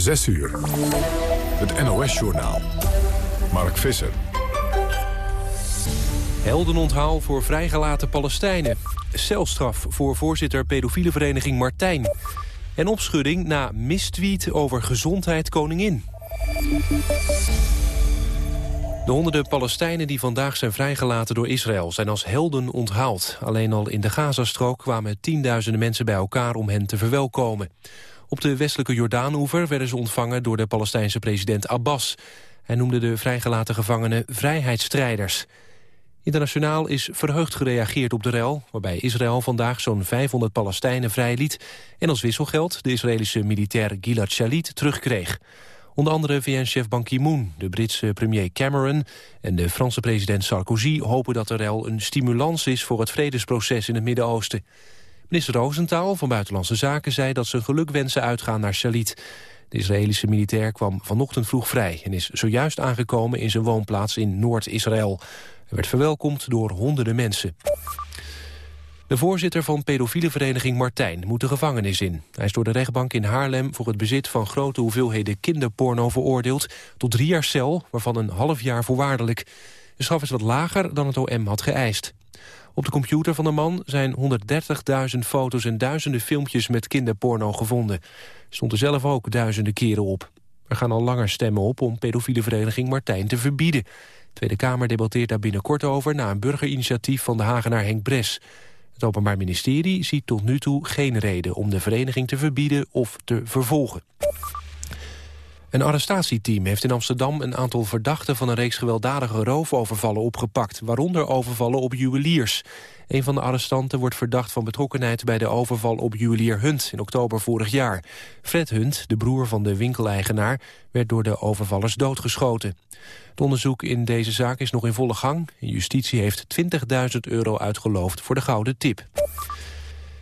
6 uur. Het NOS-journaal. Mark Visser. Heldenonthaal voor vrijgelaten Palestijnen. Celstraf voor voorzitter pedofiele vereniging Martijn. En opschudding na mistweet over gezondheid koningin. De honderden Palestijnen die vandaag zijn vrijgelaten door Israël... zijn als helden onthaald. Alleen al in de Gazastrook kwamen tienduizenden mensen bij elkaar... om hen te verwelkomen. Op de westelijke Jordaanoever werden ze ontvangen... door de Palestijnse president Abbas. Hij noemde de vrijgelaten gevangenen vrijheidsstrijders. Internationaal is verheugd gereageerd op de rel... waarbij Israël vandaag zo'n 500 Palestijnen vrijliet... en als wisselgeld de Israëlische militair Gilad Shalit terugkreeg. Onder andere VN-chef Ban Ki-moon, de Britse premier Cameron... en de Franse president Sarkozy hopen dat de rel een stimulans is... voor het vredesproces in het Midden-Oosten. Minister Roosentaal van Buitenlandse Zaken zei dat ze gelukwensen uitgaan naar Shalit. De Israëlische militair kwam vanochtend vroeg vrij... en is zojuist aangekomen in zijn woonplaats in Noord-Israël. Hij werd verwelkomd door honderden mensen. De voorzitter van pedofiele vereniging Martijn moet de gevangenis in. Hij is door de rechtbank in Haarlem voor het bezit van grote hoeveelheden kinderporno veroordeeld tot drie jaar cel, waarvan een half jaar voorwaardelijk. De straf is wat lager dan het OM had geëist. Op de computer van de man zijn 130.000 foto's en duizenden filmpjes met kinderporno gevonden. Stond er zelf ook duizenden keren op. Er gaan al langer stemmen op om pedofiele vereniging Martijn te verbieden. De Tweede Kamer debatteert daar binnenkort over... na een burgerinitiatief van de Hagenaar Henk Bres. Het Openbaar Ministerie ziet tot nu toe geen reden om de vereniging te verbieden of te vervolgen. Een arrestatieteam heeft in Amsterdam een aantal verdachten van een reeks gewelddadige roofovervallen opgepakt, waaronder overvallen op juweliers. Een van de arrestanten wordt verdacht van betrokkenheid bij de overval op juwelier Hunt in oktober vorig jaar. Fred Hunt, de broer van de winkeleigenaar, werd door de overvallers doodgeschoten. Het onderzoek in deze zaak is nog in volle gang. Justitie heeft 20.000 euro uitgeloofd voor de gouden tip.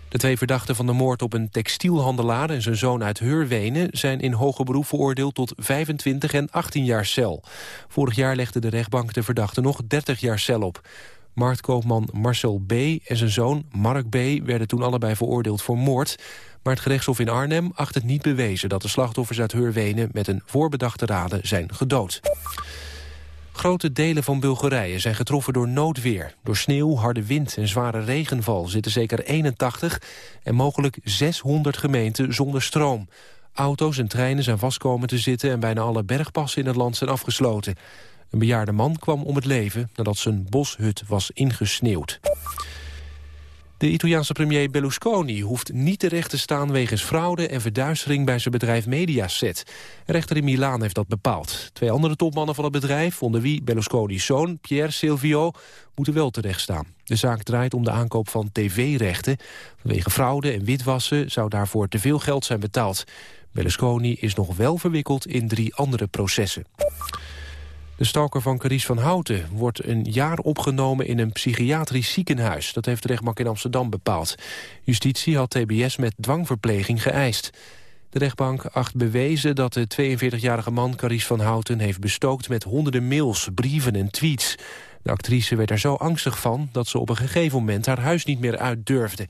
De twee verdachten van de moord op een textielhandelaar en zijn zoon uit Heurwenen zijn in hoger beroep veroordeeld tot 25 en 18 jaar cel. Vorig jaar legde de rechtbank de verdachten nog 30 jaar cel op. Marktkoopman Marcel B. en zijn zoon Mark B. werden toen allebei veroordeeld voor moord. Maar het gerechtshof in Arnhem acht het niet bewezen dat de slachtoffers uit Heurwenen met een voorbedachte raden zijn gedood. Grote delen van Bulgarije zijn getroffen door noodweer. Door sneeuw, harde wind en zware regenval zitten zeker 81 en mogelijk 600 gemeenten zonder stroom. Auto's en treinen zijn vastkomen te zitten en bijna alle bergpassen in het land zijn afgesloten. Een bejaarde man kwam om het leven nadat zijn boshut was ingesneeuwd. De Italiaanse premier Berlusconi hoeft niet terecht te staan... wegens fraude en verduistering bij zijn bedrijf Mediaset. Een rechter in Milaan heeft dat bepaald. Twee andere topmannen van het bedrijf, onder wie Berlusconi's zoon... Pierre Silvio, moeten wel terecht staan. De zaak draait om de aankoop van tv-rechten. Vanwege fraude en witwassen zou daarvoor te veel geld zijn betaald. Berlusconi is nog wel verwikkeld in drie andere processen. De stalker van Carice van Houten wordt een jaar opgenomen in een psychiatrisch ziekenhuis. Dat heeft de rechtbank in Amsterdam bepaald. Justitie had TBS met dwangverpleging geëist. De rechtbank acht bewezen dat de 42-jarige man Carice van Houten heeft bestookt met honderden mails, brieven en tweets. De actrice werd er zo angstig van dat ze op een gegeven moment haar huis niet meer uit durfde. Een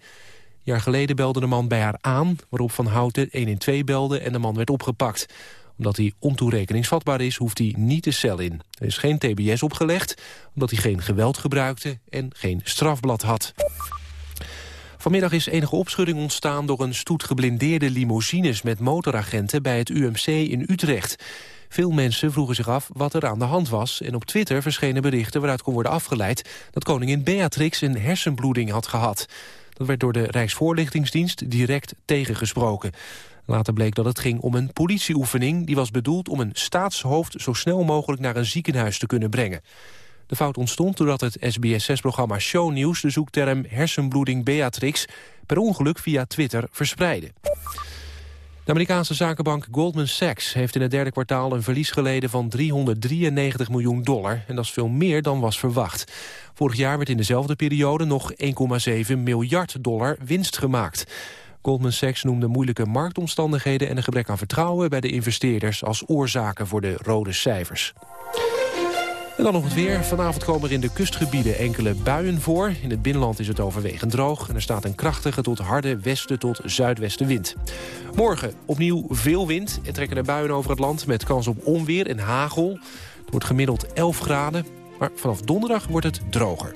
jaar geleden belde de man bij haar aan, waarop Van Houten 112 belde en de man werd opgepakt omdat hij ontoerekeningsvatbaar is, hoeft hij niet de cel in. Er is geen tbs opgelegd, omdat hij geen geweld gebruikte en geen strafblad had. Vanmiddag is enige opschudding ontstaan door een stoet geblindeerde limousines met motoragenten bij het UMC in Utrecht. Veel mensen vroegen zich af wat er aan de hand was... en op Twitter verschenen berichten waaruit kon worden afgeleid... dat koningin Beatrix een hersenbloeding had gehad. Dat werd door de Rijksvoorlichtingsdienst direct tegengesproken. Later bleek dat het ging om een politieoefening... die was bedoeld om een staatshoofd zo snel mogelijk naar een ziekenhuis te kunnen brengen. De fout ontstond doordat het SBS6-programma Shownieuws... de zoekterm hersenbloeding Beatrix per ongeluk via Twitter verspreidde. De Amerikaanse zakenbank Goldman Sachs heeft in het derde kwartaal een verlies geleden van 393 miljoen dollar. En dat is veel meer dan was verwacht. Vorig jaar werd in dezelfde periode nog 1,7 miljard dollar winst gemaakt. Goldman Sachs noemde moeilijke marktomstandigheden... en een gebrek aan vertrouwen bij de investeerders... als oorzaken voor de rode cijfers. En dan nog het weer. Vanavond komen er in de kustgebieden enkele buien voor. In het binnenland is het overwegend droog. En er staat een krachtige tot harde westen tot zuidwestenwind. Morgen opnieuw veel wind. Er trekken er buien over het land met kans op onweer en hagel. Het wordt gemiddeld 11 graden. Maar vanaf donderdag wordt het droger.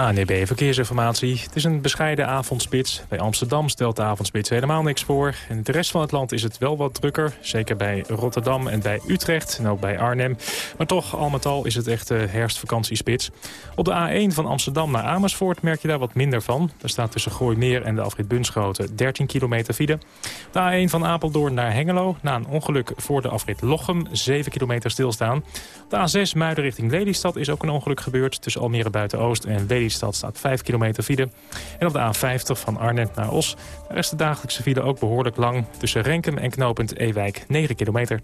ANEB Verkeersinformatie. Het is een bescheiden avondspits. Bij Amsterdam stelt de avondspits helemaal niks voor. En de rest van het land is het wel wat drukker. Zeker bij Rotterdam en bij Utrecht en ook bij Arnhem. Maar toch, al met al is het echt uh, herfstvakantiespits. Op de A1 van Amsterdam naar Amersfoort merk je daar wat minder van. Daar staat tussen Gooimeer en de afrit Bunschoten 13 kilometer file. De A1 van Apeldoorn naar Hengelo. Na een ongeluk voor de afrit Lochem 7 kilometer stilstaan. De A6 Muiden richting Lelystad is ook een ongeluk gebeurd. Tussen Almere Buiten-Oost en Lelystad Lelystad staat 5 kilometer file. En op de A50 van Arnhem naar Os... is de dagelijkse file ook behoorlijk lang... tussen Renkum en knooppunt Ewijk 9 kilometer.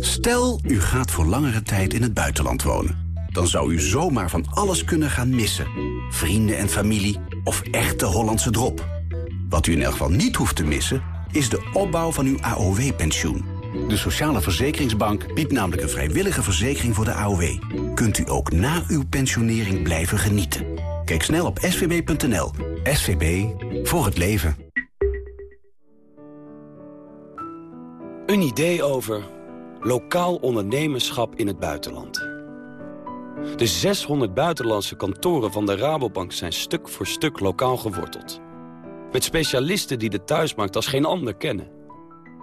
Stel, u gaat voor langere tijd in het buitenland wonen. Dan zou u zomaar van alles kunnen gaan missen. Vrienden en familie of echte Hollandse drop. Wat u in elk geval niet hoeft te missen... is de opbouw van uw AOW-pensioen. De Sociale Verzekeringsbank biedt namelijk een vrijwillige verzekering voor de AOW. Kunt u ook na uw pensionering blijven genieten. Kijk snel op svb.nl. SVB voor het leven. Een idee over lokaal ondernemerschap in het buitenland. De 600 buitenlandse kantoren van de Rabobank zijn stuk voor stuk lokaal geworteld. Met specialisten die de thuismarkt als geen ander kennen.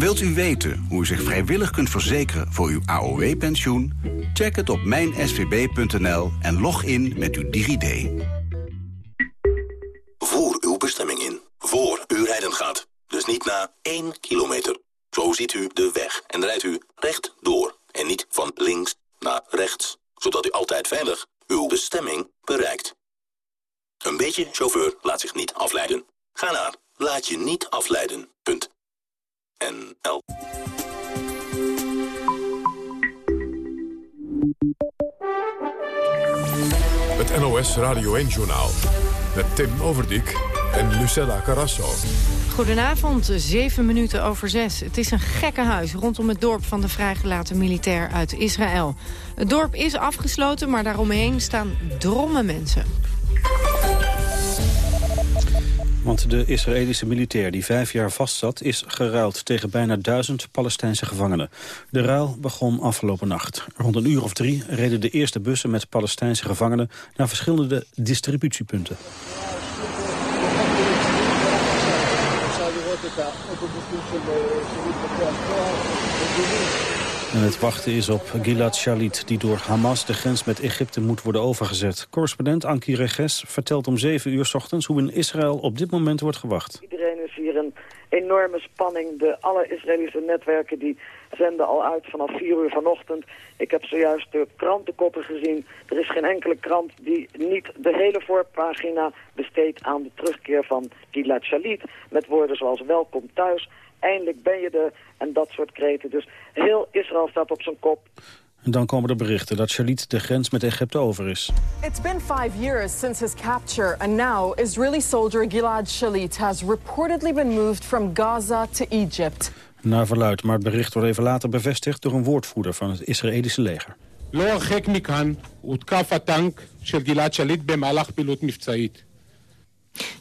Wilt u weten hoe u zich vrijwillig kunt verzekeren voor uw AOW-pensioen? Check het op mijnsvb.nl en log in met uw DigiD. Voer uw bestemming in, voor u rijden gaat. Dus niet na 1 kilometer. Zo ziet u de weg en rijdt u recht door. En niet van links naar rechts, zodat u altijd veilig uw bestemming bereikt. Een beetje chauffeur laat zich niet afleiden. Ga naar laat je niet afleiden. NOS Radio 1-journaal. Met Tim Overdijk en Lucella Carrasso. Goedenavond, zeven minuten over zes. Het is een gekke huis rondom het dorp van de vrijgelaten militair uit Israël. Het dorp is afgesloten, maar daaromheen staan drommen mensen. De Israëlische militair die vijf jaar vastzat... is geruild tegen bijna duizend Palestijnse gevangenen. De ruil begon afgelopen nacht. Rond een uur of drie reden de eerste bussen met Palestijnse gevangenen... naar verschillende distributiepunten. En het wachten is op Gilad Shalit, die door Hamas de grens met Egypte moet worden overgezet. Correspondent Anki Reges vertelt om 7 uur ochtends hoe in Israël op dit moment wordt gewacht. Iedereen is hier een enorme spanning. De, alle Israëlische netwerken die zenden al uit vanaf 4 uur vanochtend. Ik heb zojuist de krantenkoppen gezien. Er is geen enkele krant die niet de hele voorpagina besteedt aan de terugkeer van Gilad Shalit. Met woorden zoals welkom thuis, eindelijk ben je er en dat soort kreten. Dus heel Israël staat op zijn kop. En dan komen de berichten dat Shalit de grens met Egypte over is. It's been five years since his capture, and now Israeli soldier Gilad Shalit has reportedly been moved from Gaza to Egypt. Naar verluid, maar het bericht wordt even later bevestigd door een woordvoerder van het Israëlische leger. לא הרחק מכאן הותקף הטנק של גלעד שליט במהלך פעילות מבצעית.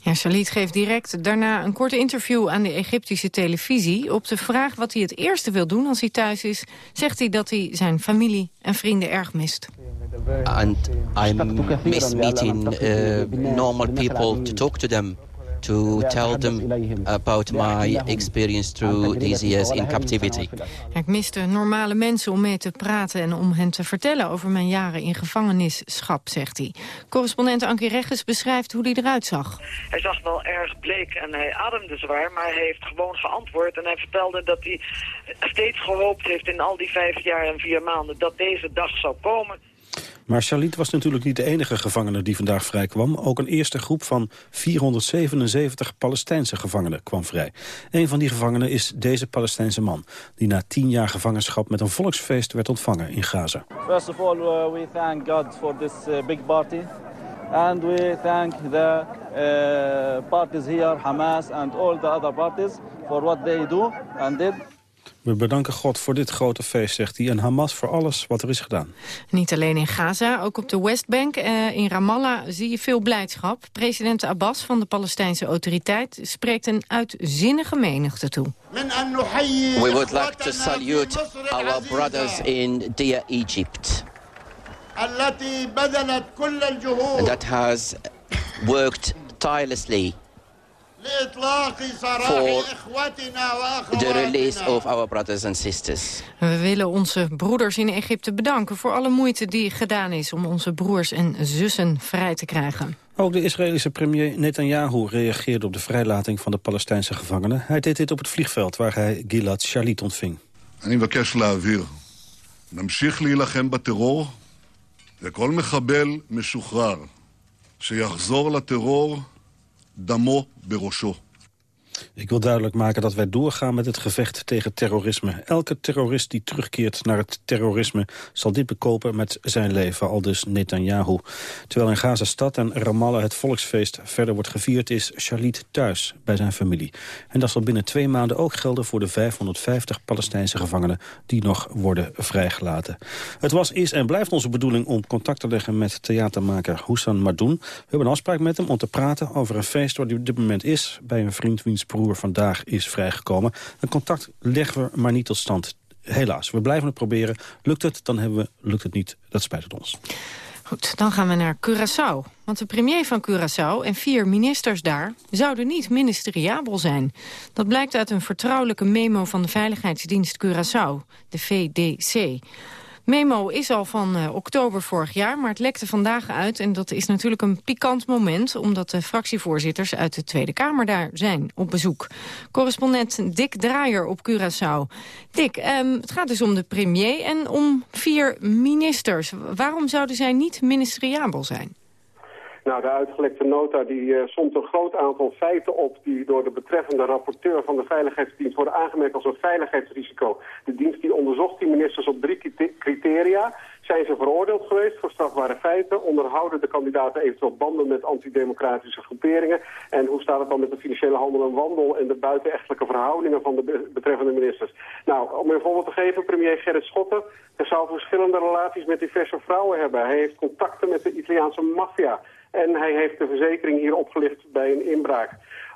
ja, geeft direct daarna een korte interview aan de Egyptische televisie. Op de vraag wat hij het eerste wil doen als hij thuis is... zegt hij dat hij zijn familie en vrienden erg mist. And I miss meeting uh, normal people to talk to them. To tell them about my experience through these years in captivity. Ik miste normale mensen om mee te praten en om hen te vertellen over mijn jaren in gevangenisschap, zegt hij. Correspondent Ankie Regges beschrijft hoe hij eruit zag. Hij zag wel erg bleek en hij ademde zwaar, maar hij heeft gewoon geantwoord. En hij vertelde dat hij steeds gehoopt heeft in al die vijf jaar en vier maanden dat deze dag zou komen. Maar Shalit was natuurlijk niet de enige gevangene die vandaag vrijkwam. Ook een eerste groep van 477 Palestijnse gevangenen kwam vrij. Een van die gevangenen is deze Palestijnse man... die na tien jaar gevangenschap met een volksfeest werd ontvangen in Gaza. First of all, uh, we thank God for this uh, big party. And we thank the uh, parties here, Hamas and all the other parties... for what they do and did. We bedanken God voor dit grote feest, zegt hij. En Hamas voor alles wat er is gedaan. Niet alleen in Gaza, ook op de Westbank. Eh, in Ramallah zie je veel blijdschap. President Abbas van de Palestijnse autoriteit spreekt een uitzinnige menigte toe. We would like to salute our brothers in dear Egypt. That has worked tirelessly for the release of our brothers and sisters. We willen onze broeders in Egypte bedanken voor alle moeite die gedaan is om onze broers en zussen vrij te krijgen. Ook de Israëlische premier Netanyahu reageerde op de vrijlating van de Palestijnse gevangenen. Hij deed dit op het vliegveld waar hij Gilad Shalit ontving. אני מבקש להבהיר, נמשיך להילחם בטרור, וכל מחבל משוחרר שיחזור לטרור דמו בראשו. Ik wil duidelijk maken dat wij doorgaan met het gevecht tegen terrorisme. Elke terrorist die terugkeert naar het terrorisme zal dit bekopen met zijn leven, al dus Netanyahu. Terwijl in Gaza-stad en Ramallah het volksfeest verder wordt gevierd, is Shalit thuis bij zijn familie. En dat zal binnen twee maanden ook gelden voor de 550 Palestijnse gevangenen die nog worden vrijgelaten. Het was, is en blijft onze bedoeling om contact te leggen met theatermaker Houssan Madoun. We hebben een afspraak met hem om te praten over een feest waar hij op dit moment is bij een vriend wiens broer vandaag is vrijgekomen. Een contact leggen we maar niet tot stand. Helaas, we blijven het proberen. Lukt het, dan hebben we. Lukt het niet, dat spijt het ons. Goed, dan gaan we naar Curaçao. Want de premier van Curaçao en vier ministers daar zouden niet ministeriabel zijn. Dat blijkt uit een vertrouwelijke memo van de Veiligheidsdienst Curaçao, de VDC. Memo is al van uh, oktober vorig jaar, maar het lekte vandaag uit. En dat is natuurlijk een pikant moment, omdat de fractievoorzitters uit de Tweede Kamer daar zijn op bezoek. Correspondent Dick Draaier op Curaçao. Dick, um, het gaat dus om de premier en om vier ministers. Waarom zouden zij niet ministeriabel zijn? Nou, de uitgelekte nota die uh, somt een groot aantal feiten op... die door de betreffende rapporteur van de Veiligheidsdienst worden aangemerkt als een veiligheidsrisico. De dienst die onderzocht die ministers op drie criteria. Zijn ze veroordeeld geweest voor strafbare feiten? Onderhouden de kandidaten eventueel banden met antidemocratische groeperingen? En hoe staat het dan met de financiële handel en wandel... en de buitenechtelijke verhoudingen van de betreffende ministers? Nou, om een voorbeeld te geven, premier Gerrit Schotten... zou verschillende relaties met diverse vrouwen hebben. Hij heeft contacten met de Italiaanse maffia... En hij heeft de verzekering hier opgelicht bij een inbraak.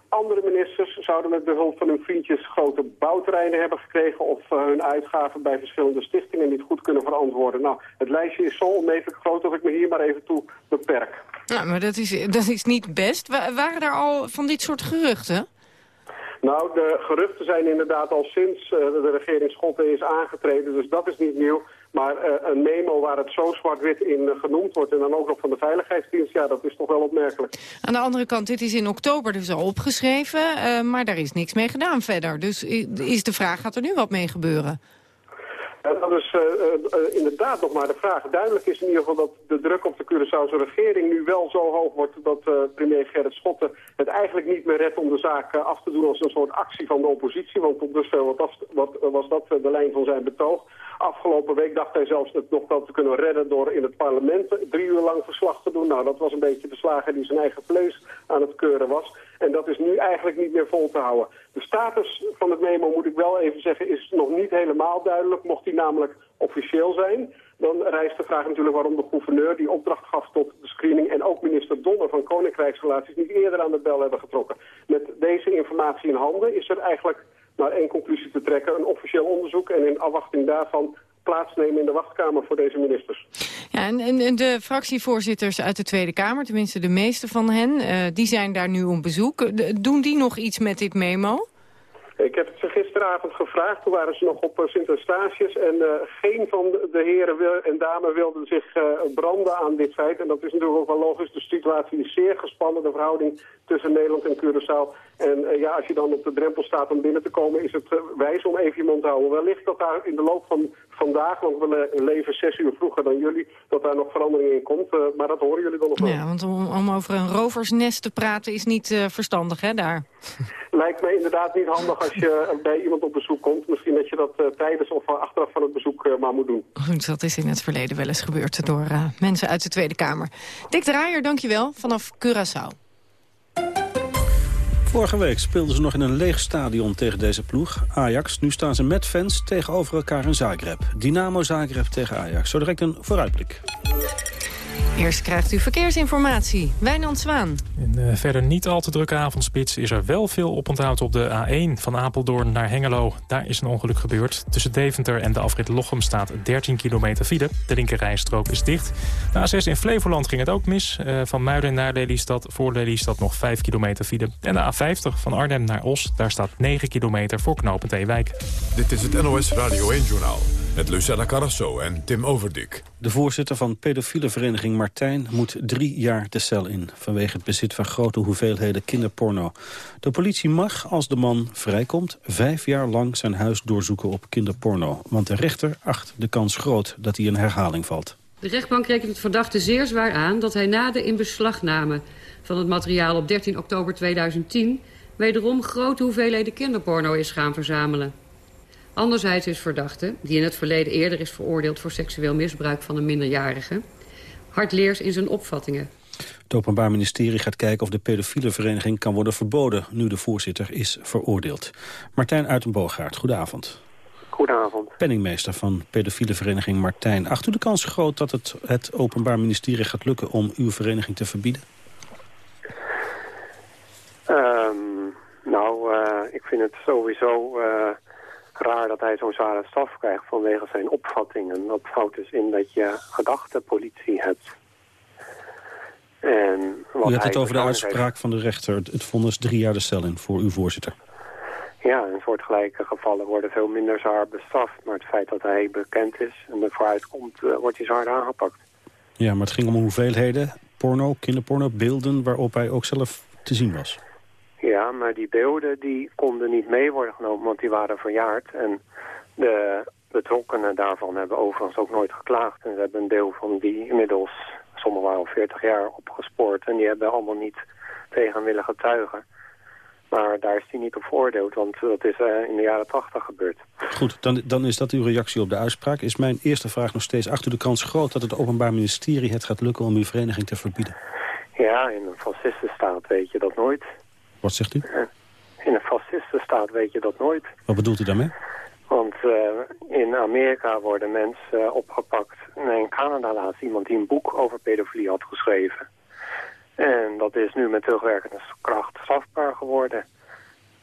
Andere ministers zouden met behulp van hun vriendjes grote bouwterreinen hebben gekregen... of uh, hun uitgaven bij verschillende stichtingen niet goed kunnen verantwoorden. Nou, het lijstje is zo onmetelijk groot dat ik me hier maar even toe beperk. Nou, maar dat is, dat is niet best. waren er al van dit soort geruchten? Nou, de geruchten zijn inderdaad al sinds uh, de regering Schotten is aangetreden, dus dat is niet nieuw. Maar uh, een memo waar het zo zwart-wit in uh, genoemd wordt... en dan ook nog van de Veiligheidsdienst, ja, dat is toch wel opmerkelijk. Aan de andere kant, dit is in oktober dus al opgeschreven... Uh, maar daar is niks mee gedaan verder. Dus is de vraag, gaat er nu wat mee gebeuren? Ja, dat is inderdaad nog maar de vraag. Duidelijk is in ieder geval dat de druk op de Curaçaose regering nu wel zo hoog wordt... dat premier Gerrit Schotten het eigenlijk niet meer redt om de zaak af te doen als een soort actie van de oppositie. Want tot dusver wat, wat, was dat de lijn van zijn betoog. Afgelopen week dacht hij zelfs het nog wel te kunnen redden door in het parlement drie uur lang verslag te doen. Nou, dat was een beetje de slager die zijn eigen vlees aan het keuren was. En dat is nu eigenlijk niet meer vol te houden. De status van het memo, moet ik wel even zeggen, is nog niet helemaal duidelijk. Mocht die namelijk officieel zijn, dan rijst de vraag natuurlijk waarom de gouverneur die opdracht gaf tot de screening en ook minister Donner van Koninkrijksrelaties niet eerder aan de bel hebben getrokken. Met deze informatie in handen is er eigenlijk maar één conclusie te trekken. Een officieel onderzoek en in afwachting daarvan plaatsnemen in de wachtkamer voor deze ministers. Ja, en, en de fractievoorzitters uit de Tweede Kamer, tenminste de meeste van hen, uh, die zijn daar nu op bezoek. doen die nog iets met dit memo? Ik heb het ze gisteravond gevraagd, toen waren ze nog op Sint-Eustatius... en uh, geen van de heren en dames wilden zich uh, branden aan dit feit. En dat is natuurlijk ook wel logisch. De situatie is zeer gespannen, de verhouding tussen Nederland en Curaçao. En uh, ja, als je dan op de drempel staat om binnen te komen... is het wijs om even je mond te houden. Wellicht dat daar in de loop van vandaag, want we leven zes uur vroeger dan jullie... dat daar nog verandering in komt. maar dat horen jullie dan nog wel. Ja, want om, om over een roversnest te praten is niet verstandig, hè, daar? Lijkt me inderdaad niet handig als je bij iemand op bezoek komt. Misschien dat je dat tijdens of achteraf van het bezoek maar moet doen. Goed, dat is in het verleden wel eens gebeurd door mensen uit de Tweede Kamer. Dick Draaier, dankjewel, vanaf Curaçao. Vorige week speelden ze nog in een leeg stadion tegen deze ploeg, Ajax. Nu staan ze met fans tegenover elkaar in Zagreb. Dynamo Zagreb tegen Ajax. Zo direct een vooruitblik. Eerst krijgt u verkeersinformatie. Wijnand Zwaan. In uh, verder niet al te drukke avondspits is er wel veel oponthoud op de A1 van Apeldoorn naar Hengelo. Daar is een ongeluk gebeurd. Tussen Deventer en de afrit Lochem staat 13 kilometer file. De linkerrijstrook is dicht. De A6 in Flevoland ging het ook mis. Uh, van Muiden naar Lelystad, voor Lelystad nog 5 kilometer file. En de A50 van Arnhem naar Os, daar staat 9 kilometer voor knooppunt Ewijk. Dit is het NOS Radio 1-journaal met Lucella Carrasso en Tim Overdik. De voorzitter van pedofiele vereniging Martijn moet drie jaar de cel in... vanwege het bezit van grote hoeveelheden kinderporno. De politie mag, als de man vrijkomt, vijf jaar lang zijn huis doorzoeken op kinderporno. Want de rechter acht de kans groot dat hij in herhaling valt. De rechtbank rekent het verdachte zeer zwaar aan dat hij na de inbeslagname van het materiaal op 13 oktober 2010... wederom grote hoeveelheden kinderporno is gaan verzamelen. Anderzijds is verdachte, die in het verleden eerder is veroordeeld... voor seksueel misbruik van een minderjarige... hardleers in zijn opvattingen. Het Openbaar Ministerie gaat kijken of de pedofiele vereniging kan worden verboden... nu de voorzitter is veroordeeld. Martijn Uitenboogaard, goedenavond. Goedenavond. Penningmeester van pedofiele vereniging Martijn. Acht u de kans groot dat het, het Openbaar Ministerie gaat lukken... om uw vereniging te verbieden? Um, nou, uh, ik vind het sowieso... Uh raar dat hij zo'n zware straf krijgt vanwege zijn opvattingen. Dat houdt dus in dat je gedachtepolitie hebt. En wat U hebt het over de uitspraak van de rechter. Het vonnis drie jaar de cel in voor uw voorzitter. Ja, in soortgelijke gevallen worden veel minder zwaar bestraft. Maar het feit dat hij bekend is en er vooruit komt, uh, wordt hij zwaar aangepakt. Ja, maar het ging om hoeveelheden porno, kinderporno, beelden waarop hij ook zelf te zien was. Ja, maar die beelden die konden niet mee worden genomen, want die waren verjaard. En de betrokkenen daarvan hebben overigens ook nooit geklaagd. En ze hebben een deel van die inmiddels, sommigen waren al 40 jaar, opgespoord. En die hebben allemaal niet tegen willen getuigen. Maar daar is hij niet op veroordeeld, want dat is uh, in de jaren 80 gebeurd. Goed, dan, dan is dat uw reactie op de uitspraak. Is mijn eerste vraag nog steeds achter de kans groot... dat het Openbaar Ministerie het gaat lukken om uw vereniging te verbieden? Ja, in een fascistenstaat weet je dat nooit. Wat zegt u? In een fascistenstaat weet je dat nooit. Wat bedoelt u daarmee? Want uh, in Amerika worden mensen uh, opgepakt. En in Canada laatst iemand die een boek over pedofilie had geschreven. En dat is nu met terugwerkende kracht strafbaar geworden.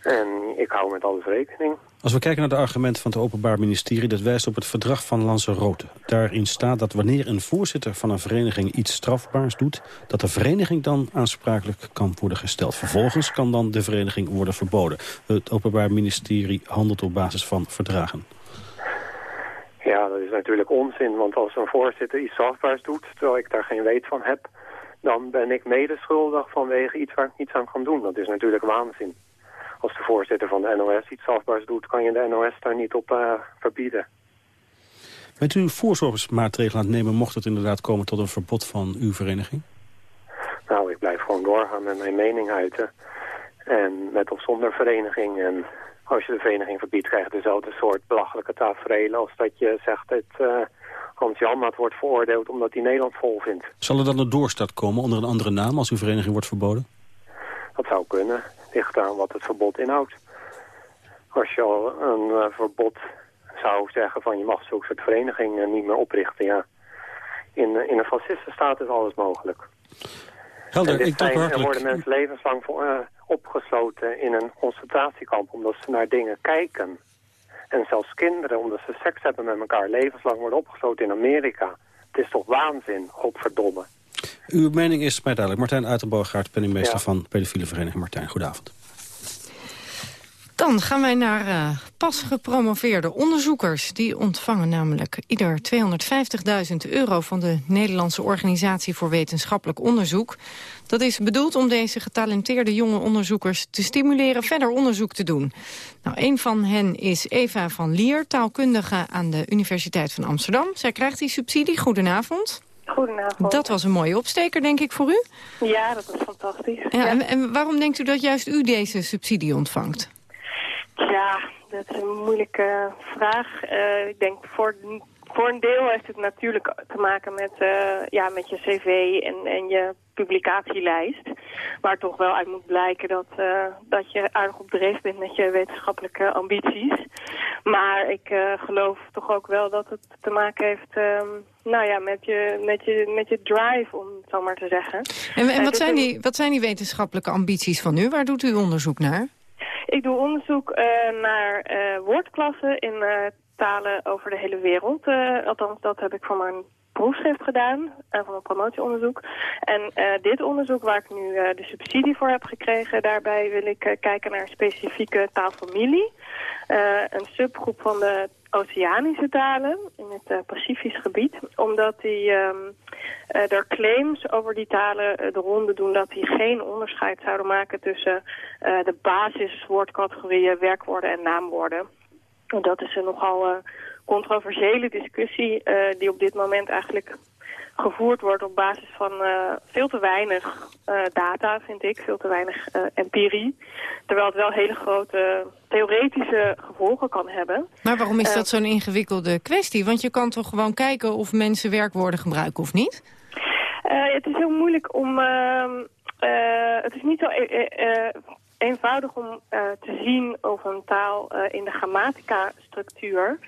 En ik hou met alles rekening. Als we kijken naar de argumenten van het Openbaar Ministerie... dat wijst op het verdrag van Lanzarote. Daarin staat dat wanneer een voorzitter van een vereniging iets strafbaars doet... dat de vereniging dan aansprakelijk kan worden gesteld. Vervolgens kan dan de vereniging worden verboden. Het Openbaar Ministerie handelt op basis van verdragen. Ja, dat is natuurlijk onzin. Want als een voorzitter iets strafbaars doet... terwijl ik daar geen weet van heb... dan ben ik medeschuldig vanwege iets waar ik niets aan kan doen. Dat is natuurlijk waanzin als de voorzitter van de NOS iets strafbaars doet... kan je de NOS daar niet op uh, verbieden. Bent u voorzorgsmaatregelen aan het nemen... mocht het inderdaad komen tot een verbod van uw vereniging? Nou, ik blijf gewoon doorgaan met mijn mening uiten. En met of zonder vereniging. En als je de vereniging verbiedt, krijg je dezelfde soort belachelijke tafereelen... als dat je zegt dat uh, Hans Janmaat wordt veroordeeld omdat hij Nederland vol vindt. Zal er dan een doorstart komen onder een andere naam als uw vereniging wordt verboden? Dat zou kunnen ligt aan wat het verbod inhoudt. Als je al een uh, verbod zou zeggen van je mag zulke soort verenigingen niet meer oprichten, ja. In, uh, in een fascistenstaat is alles mogelijk. Helder, ik dank Er worden mensen levenslang voor, uh, opgesloten in een concentratiekamp omdat ze naar dingen kijken. En zelfs kinderen, omdat ze seks hebben met elkaar, levenslang worden opgesloten in Amerika. Het is toch waanzin, godverdomme. Uw mening is mij duidelijk. Martijn Uitenboogaard, penningmeester van Pedofiele Vereniging. Martijn, goedenavond. Dan gaan wij naar uh, pas gepromoveerde onderzoekers. Die ontvangen namelijk ieder 250.000 euro van de Nederlandse Organisatie voor Wetenschappelijk Onderzoek. Dat is bedoeld om deze getalenteerde jonge onderzoekers te stimuleren verder onderzoek te doen. Nou, een van hen is Eva van Lier, taalkundige aan de Universiteit van Amsterdam. Zij krijgt die subsidie. Goedenavond. Goedenavond. Dat was een mooie opsteker, denk ik, voor u. Ja, dat was fantastisch. Ja, En, en waarom denkt u dat juist u deze subsidie ontvangt? Ja, dat is een moeilijke vraag. Uh, ik denk voor, voor een deel heeft het natuurlijk te maken met, uh, ja, met je cv en, en je publicatielijst. Waar toch wel uit moet blijken dat, uh, dat je aardig op dreef bent met je wetenschappelijke ambities. Maar ik geloof toch ook wel dat het te maken heeft um, nou ja, met, je, met, je, met je drive, om het zo maar te zeggen. En, en wat, zijn die, wat zijn die wetenschappelijke ambities van u? Waar doet u onderzoek naar? Ik doe onderzoek uh, naar woordklassen in talen over de hele wereld. althans, dat heb ik voor mijn proefschrift gedaan, van mijn promotieonderzoek. En dit onderzoek waar ik nu de subsidie voor heb gekregen, daarbij wil ik kijken naar een specifieke taalfamilie. een subgroep van de oceanische talen in het uh, Pacifisch gebied. Omdat die, um, uh, er claims over die talen uh, de ronde doen dat die geen onderscheid zouden maken tussen de basiswoordcategorieën, werkwoorden en naamwoorden. En dat is een nogal controversiële discussie die op dit moment eigenlijk gevoerd wordt op basis van uh, veel te weinig uh, data, vind ik. Veel te weinig uh, empirie. Terwijl het wel hele grote theoretische gevolgen kan hebben. Maar waarom is dat zo'n ingewikkelde kwestie? Want je kan toch gewoon kijken of mensen werkwoorden gebruiken of niet? het is heel moeilijk om... Ehm, het is niet zo eenvoudig om te zien of een taal in de grammatica-structuur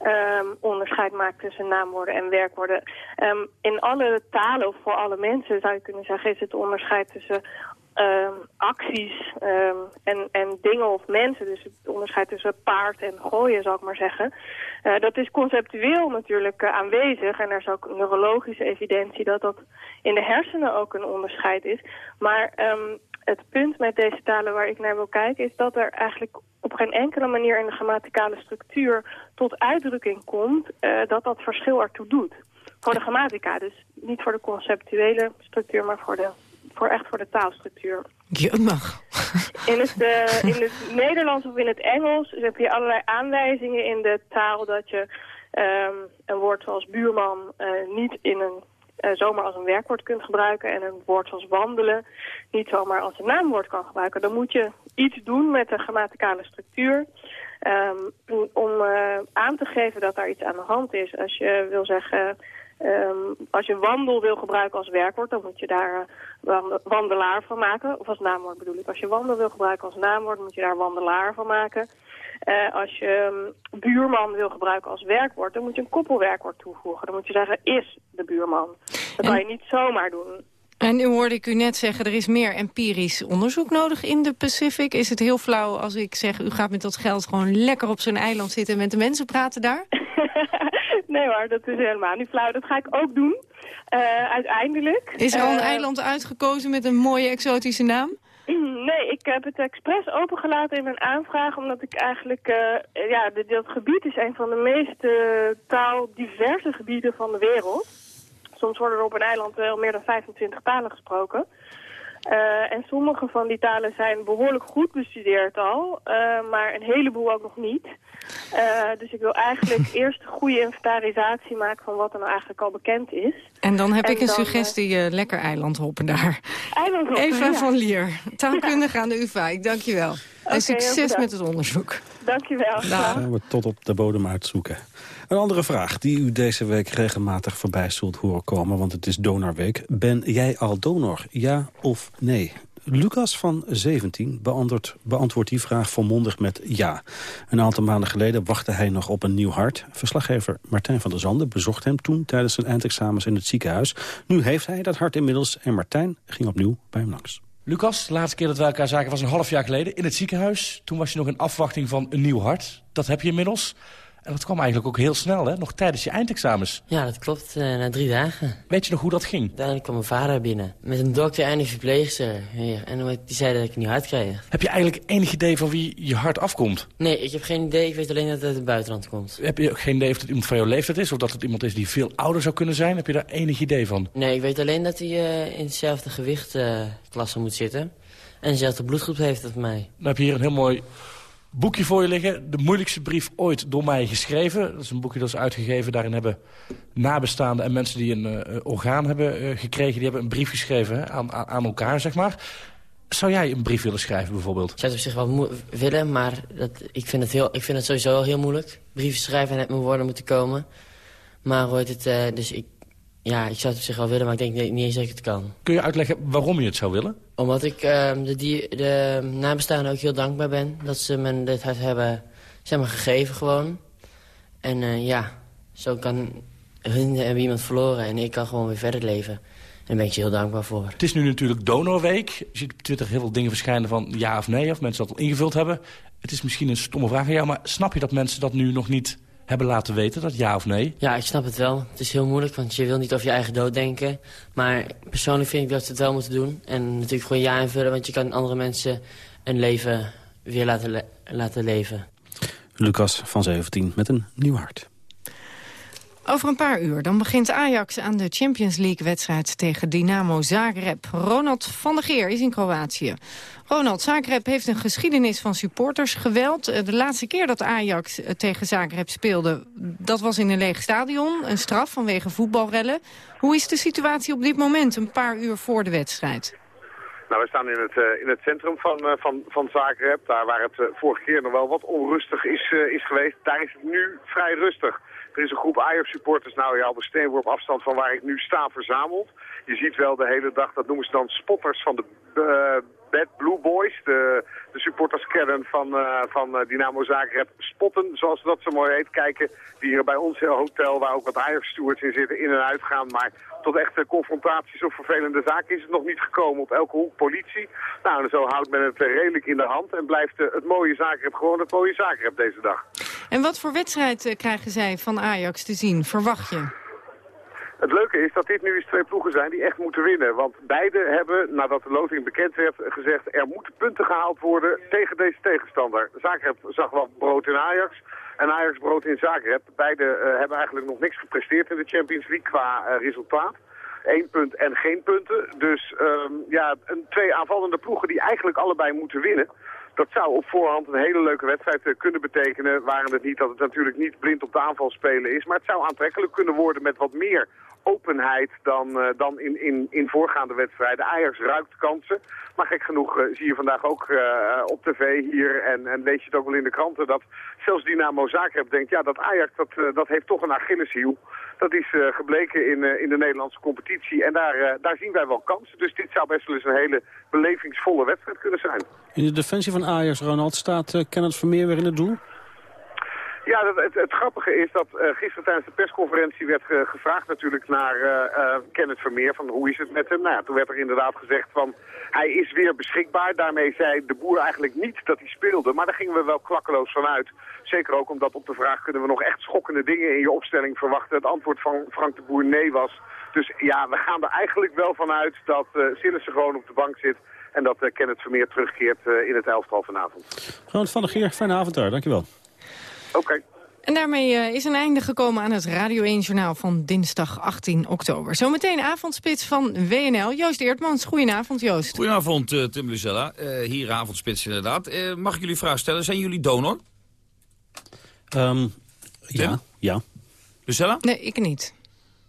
um, onderscheid maakt tussen naamwoorden en werkwoorden. Um, in alle talen, of voor alle mensen zou je kunnen zeggen, is het onderscheid tussen um, acties en, en dingen of mensen. Dus het onderscheid tussen paard en gooien, zal ik maar zeggen. Uh, dat is conceptueel natuurlijk aanwezig. En er is ook neurologische evidentie dat dat in de hersenen ook een onderscheid is. Maar het punt met deze talen waar ik naar wil kijken... is dat er eigenlijk op geen enkele manier in de grammaticale structuur tot uitdrukking komt... Uh, dat dat verschil ertoe doet. Voor de grammatica, dus niet voor de conceptuele structuur... maar voor, de, voor echt voor de taalstructuur. Je mag. In het, uh, in het Nederlands of in het Engels heb je allerlei aanwijzingen in de taal... dat je um, een woord zoals buurman uh, niet in een uh, zomaar als een werkwoord kunt gebruiken... en een woord zoals wandelen niet zomaar als een naamwoord kan gebruiken. Dan moet je iets doen met de grammaticale structuur... Um, om uh, aan te geven dat daar iets aan de hand is. Als je wil zeggen... Um, als je wandel wil gebruiken als werkwoord, dan moet je daar uh, wandelaar van maken. Of als naamwoord bedoel ik. Als je wandel wil gebruiken als naamwoord, moet je daar wandelaar van maken. Uh, als je um, buurman wil gebruiken als werkwoord, dan moet je een koppelwerkwoord toevoegen. Dan moet je zeggen, is de buurman. Dat kan je niet zomaar doen. En nu hoorde ik u net zeggen, er is meer empirisch onderzoek nodig in de Pacific. Is het heel flauw als ik zeg, u gaat met dat geld gewoon lekker op zo'n eiland zitten en met de mensen praten daar? nee hoor, dat is helemaal niet flauw. Dat ga ik ook doen, uh, uiteindelijk. Is er al een uh, eiland uitgekozen met een mooie exotische naam? Nee, ik heb het expres opengelaten in mijn aanvraag, omdat ik eigenlijk, uh, ja, dit, dat gebied is een van de meest uh, taaldiverse gebieden van de wereld. Soms worden er op een eiland wel meer dan 25 talen gesproken. Uh, en sommige van die talen zijn behoorlijk goed bestudeerd al, uh, maar een heleboel ook nog niet. Uh, dus ik wil eigenlijk eerst een goede inventarisatie maken van wat er nou eigenlijk al bekend is. En dan heb en ik een dan, suggestie, lekker eilandhoppen daar. Eilandhoppen, Eva ja. van Lier, taalkundige ja. aan de UvA. Ik dank je wel. Okay, en succes met het onderzoek. Dank je wel. Gaan we tot op de bodem uitzoeken. Een andere vraag die u deze week regelmatig voorbij zult horen komen... want het is donorweek. Ben jij al donor, ja of nee? Lucas van 17 beantwoordt, beantwoordt die vraag volmondig met ja. Een aantal maanden geleden wachtte hij nog op een nieuw hart. Verslaggever Martijn van der Zanden bezocht hem toen tijdens zijn eindexamens in het ziekenhuis. Nu heeft hij dat hart inmiddels en Martijn ging opnieuw bij hem langs. Lucas, de laatste keer dat wij elkaar zagen was een half jaar geleden in het ziekenhuis. Toen was je nog in afwachting van een nieuw hart. Dat heb je inmiddels. En dat kwam eigenlijk ook heel snel, hè? Nog tijdens je eindexamens. Ja, dat klopt. Uh, na drie dagen. Weet je nog hoe dat ging? Uiteindelijk kwam mijn vader binnen. Met een dokter en een verpleegster. Hier. En die zei dat ik een nieuw hart kreeg. Heb je eigenlijk enig idee van wie je hart afkomt? Nee, ik heb geen idee. Ik weet alleen dat het uit het buitenland komt. Heb je geen idee of het iemand van jouw leeftijd is? Of dat het iemand is die veel ouder zou kunnen zijn? Heb je daar enig idee van? Nee, ik weet alleen dat hij uh, in dezelfde gewichtklasse uh, moet zitten. En dezelfde bloedgroep heeft als mij. Dan heb je hier een heel mooi boekje voor je liggen. De moeilijkste brief ooit door mij geschreven. Dat is een boekje dat is uitgegeven. Daarin hebben nabestaanden en mensen die een uh, orgaan hebben uh, gekregen... die hebben een brief geschreven aan, aan elkaar, zeg maar. Zou jij een brief willen schrijven, bijvoorbeeld? Ik zou het op zich wel willen, maar dat, ik, vind het heel, ik vind het sowieso heel moeilijk. Brieven schrijven en het mijn woorden moeten komen. Maar hoort het, uh, dus ik, ja, ik zou het op zich wel willen, maar ik denk niet eens dat ik het kan. Kun je uitleggen waarom je het zou willen? Omdat ik uh, de, die, de nabestaanden ook heel dankbaar ben. Dat ze me dit hart hebben zeg maar, gegeven gewoon. En uh, ja, zo kan hun hebben iemand verloren en ik kan gewoon weer verder leven. En daar ben ik je heel dankbaar voor. Het is nu natuurlijk donorweek. Je ziet op Twitter heel veel dingen verschijnen van ja of nee. Of mensen dat al ingevuld hebben. Het is misschien een stomme vraag aan jou, maar snap je dat mensen dat nu nog niet hebben laten weten, dat ja of nee? Ja, ik snap het wel. Het is heel moeilijk, want je wil niet over je eigen dood denken. Maar persoonlijk vind ik dat ze het wel moeten doen. En natuurlijk gewoon ja invullen, want je kan andere mensen een leven weer laten, le laten leven. Lucas van 17 met een nieuw hart. Over een paar uur dan begint Ajax aan de Champions League-wedstrijd tegen Dynamo Zagreb. Ronald van der Geer is in Kroatië. Ronald, Zagreb heeft een geschiedenis van supportersgeweld. Eh, de laatste keer dat Ajax eh, tegen Zagreb speelde, dat was in een leeg stadion. Een straf vanwege voetbalrellen. Hoe is de situatie op dit moment, een paar uur voor de wedstrijd? Nou, we staan in het, uh, in het centrum van, uh, van, van Zagreb, daar waar het uh, vorige keer nog wel wat onrustig is, is geweest. Daar is het nu vrij rustig. Er is een groep Ajax-supporters, nou ja, op een steenworp afstand van waar ik nu sta, verzameld. Je ziet wel de hele dag, dat noemen ze dan spotters van de Bad Blue Boys, de, de supporterskern van, uh, van uh, Dynamo Zagreb, spotten, zoals dat zo mooi heet. Kijken die hier bij ons hotel, waar ook wat Ajax-stewards in zitten, in en uit gaan. Maar tot echte confrontaties of vervelende zaken is het nog niet gekomen. Op elke hoek politie. Nou, zo houdt men het redelijk in de hand en blijft het mooie Zagreb gewoon het mooie Zagreb deze dag. En wat voor wedstrijd krijgen zij van Ajax te zien, verwacht je? Het leuke is dat dit nu eens twee ploegen zijn die echt moeten winnen. Want beide hebben, nadat de loting bekend werd, gezegd... er moeten punten gehaald worden tegen deze tegenstander. Zagreb zag wel brood in Ajax en Ajax brood in Zagreb. Beide uh, hebben eigenlijk nog niks gepresteerd in de Champions League qua uh, resultaat. Eén punt en geen punten. Dus um, ja, een, twee aanvallende ploegen die eigenlijk allebei moeten winnen. Dat zou op voorhand een hele leuke wedstrijd uh, kunnen betekenen. Waren het niet dat het natuurlijk niet blind op de aanval spelen is. Maar het zou aantrekkelijk kunnen worden met wat meer openheid dan, uh, dan in, in, in voorgaande wedstrijden. Ajax ruikt kansen. Maar gek genoeg uh, zie je vandaag ook uh, op tv hier en, en lees je het ook wel in de kranten... dat zelfs Dynamo Zagreb denkt, ja, dat Ajax dat, dat heeft toch een Achilleshiel. Dat is gebleken in, in de Nederlandse competitie en daar, daar zien wij wel kansen. Dus dit zou best wel eens een hele belevingsvolle wedstrijd kunnen zijn. In de defensie van Ajax, Ronald, staat Kenneth Vermeer weer in het doel? Ja, het, het, grappige is dat uh, gisteren tijdens de persconferentie werd ge, gevraagd natuurlijk naar uh, uh, Kenneth Vermeer van hoe is het met hem. Nou toen werd er inderdaad gezegd van hij is weer beschikbaar. Daarmee zei de boer eigenlijk niet dat hij speelde, maar daar gingen we wel klakkeloos van uit. Zeker ook omdat op de vraag kunnen we nog echt schokkende dingen in je opstelling verwachten. Het antwoord van Frank de Boer nee was. Dus ja, we gaan er eigenlijk wel van uit dat uh, gewoon op de bank zit. En dat Kenneth Vermeer terugkeert in het elftal vanavond. Ronald van der Geer, fijne avond daar. Dankjewel. Oké. Okay. En daarmee uh, is een einde gekomen aan het Radio 1-journaal van dinsdag 18 oktober. Zometeen avondspits van WNL. Joost Eertmans, goedenavond Joost. Goedenavond uh, Tim Lucella. Uh, hier avondspits inderdaad. mag ik jullie vraag stellen? Zijn jullie donor? Um, ja, ja. Lucella? Nee, ik niet.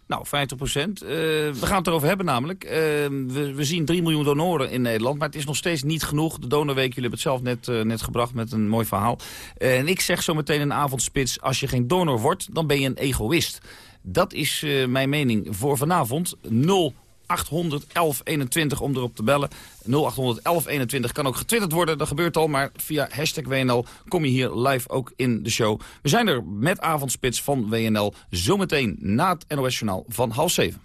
Nou, 50 procent. Uh, we gaan het erover hebben namelijk. Uh, we, we, zien 3 miljoen donoren in Nederland, maar het is nog steeds niet genoeg. De donorweek, jullie hebben het zelf net, uh, net gebracht met een mooi verhaal. en ik zeg zo meteen in avondspits, als je geen donor wordt, dan ben je een egoïst. Dat is mijn mening voor vanavond. 0 800 1121 om erop te bellen. 0800 1121 kan ook getwitterd worden, dat gebeurt al. Maar via hashtag WNL kom je hier live ook in de show. We zijn er met avondspits van WNL zometeen na het NOS Journaal van half zeven.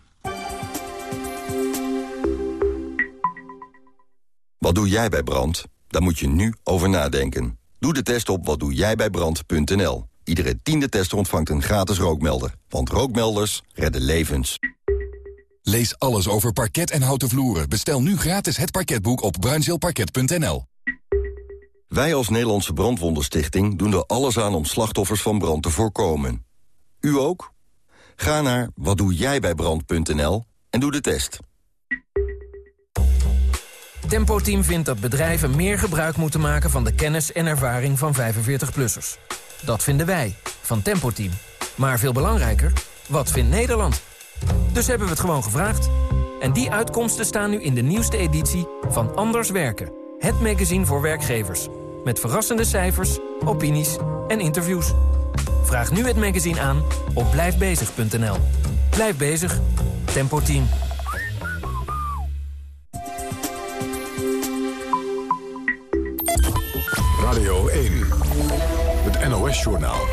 Wat doe jij bij brand? Daar moet je nu over nadenken. Doe de test op watdoejijbijbrand.nl. Iedere tiende tester ontvangt een gratis rookmelder. Want rookmelders redden levens. Lees alles over parket en houten vloeren. Bestel nu gratis het parketboek op bruinzeelparket.nl. Wij als Nederlandse Brandwondenstichting doen er alles aan om slachtoffers van brand te voorkomen. U ook? Ga naar watdoejijbijbrand.nl en doe de test. Tempo Team vindt dat bedrijven meer gebruik moeten maken van de kennis en ervaring van 45-plussers. Dat vinden wij, van Tempo Team. Maar veel belangrijker, wat vindt Nederland? Dus hebben we het gewoon gevraagd. En die uitkomsten staan nu in de nieuwste editie van Anders Werken. Het magazine voor werkgevers. Met verrassende cijfers, opinies en interviews. Vraag nu het magazine aan op blijfbezig.nl. Blijf bezig. Tempo Team. Radio 1. Het NOS-journaal.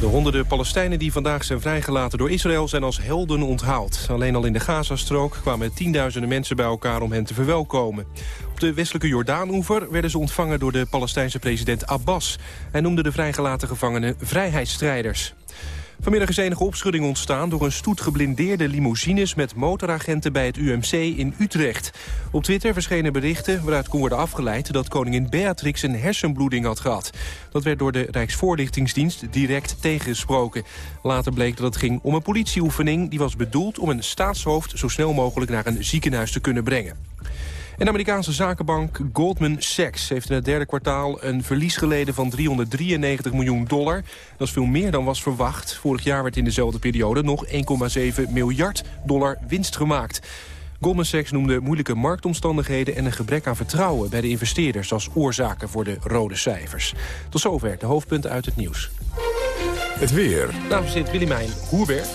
De honderden Palestijnen die vandaag zijn vrijgelaten door Israël zijn als helden onthaald. Alleen al in de Gazastrook kwamen tienduizenden mensen bij elkaar om hen te verwelkomen. Op de westelijke Jordaanoever werden ze ontvangen door de Palestijnse president Abbas. Hij noemde de vrijgelaten gevangenen vrijheidsstrijders. Vanmiddag is enige opschudding ontstaan door een stoet geblindeerde limousines met motoragenten bij het UMC in Utrecht. Op Twitter verschenen berichten waaruit kon worden afgeleid dat koningin Beatrix een hersenbloeding had gehad. Dat werd door de Rijksvoorlichtingsdienst direct tegengesproken. Later bleek dat het ging om een politieoefening die was bedoeld om een staatshoofd zo snel mogelijk naar een ziekenhuis te kunnen brengen. En de Amerikaanse zakenbank Goldman Sachs heeft in het derde kwartaal een verlies geleden van 393 miljoen dollar. Dat is veel meer dan was verwacht. Vorig jaar werd in dezelfde periode nog 1,7 miljard dollar winst gemaakt. Goldman Sachs noemde moeilijke marktomstandigheden en een gebrek aan vertrouwen bij de investeerders als oorzaken voor de rode cijfers. Tot zover de hoofdpunten uit het nieuws. Het weer. Namens zit Willemijn Hoerberg.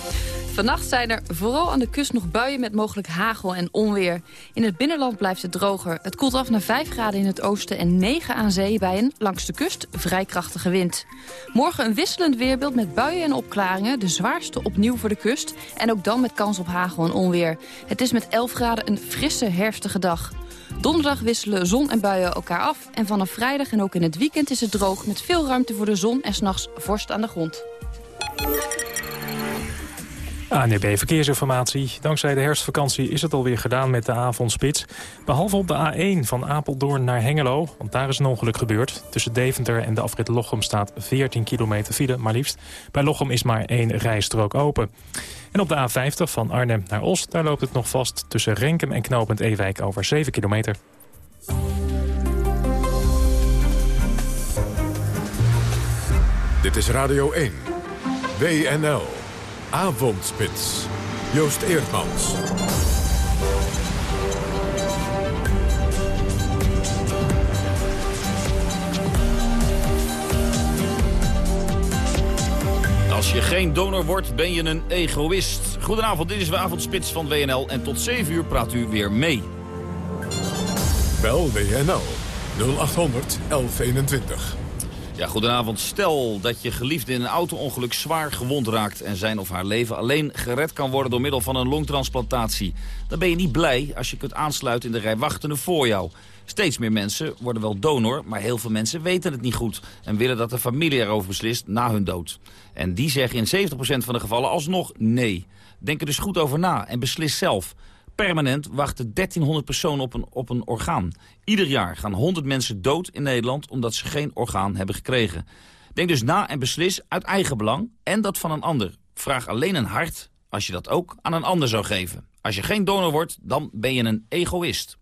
Vannacht zijn er vooral aan de kust nog buien met mogelijk hagel en onweer. In het binnenland blijft het droger. Het koelt af naar 5 graden in het oosten en 9 aan zee bij een, langs de kust, vrij krachtige wind. Morgen een wisselend weerbeeld met buien en opklaringen. De zwaarste opnieuw voor de kust. En ook dan met kans op hagel en onweer. Het is met 11 graden een frisse herfstige dag. Donderdag wisselen zon en buien elkaar af. En vanaf vrijdag en ook in het weekend is het droog... met veel ruimte voor de zon en s'nachts vorst aan de grond. ANB Verkeersinformatie. Dankzij de herfstvakantie is het alweer gedaan met de avondspits. Behalve op de A1 van Apeldoorn naar Hengelo, want daar is een ongeluk gebeurd. Tussen Deventer en de afrit Lochem staat 14 kilometer file, maar liefst. Bij Lochem is maar één rijstrook open. En op de A50 van Arnhem naar Os, daar loopt het nog vast... tussen Renkum en Knopend Ewijk over 7 kilometer. Dit is Radio 1. WNL. Avondspits. Joost Eerdmans. Als je geen donor wordt, ben je een egoïst. Goedenavond, dit is de avondspits van WNL. En tot 7 uur praat u weer mee. Bel WNL 0800 1121. Ja, goedenavond. Stel dat je geliefde in een auto-ongeluk zwaar gewond raakt... en zijn of haar leven alleen gered kan worden door middel van een longtransplantatie. Dan ben je niet blij als je kunt aansluiten in de rij wachtende voor jou. Steeds meer mensen worden wel donor, maar heel veel mensen weten het niet goed... en willen dat de familie erover beslist na hun dood. En die zeggen in 70% van de gevallen alsnog nee. Denk er dus goed over na en beslis zelf... Permanent wachten 1300 personen op een, op een orgaan. Ieder jaar gaan 100 mensen dood in Nederland omdat ze geen orgaan hebben gekregen. Denk dus na en beslis uit eigen belang en dat van een ander. Vraag alleen een hart als je dat ook aan een ander zou geven. Als je geen donor wordt, dan ben je een egoïst.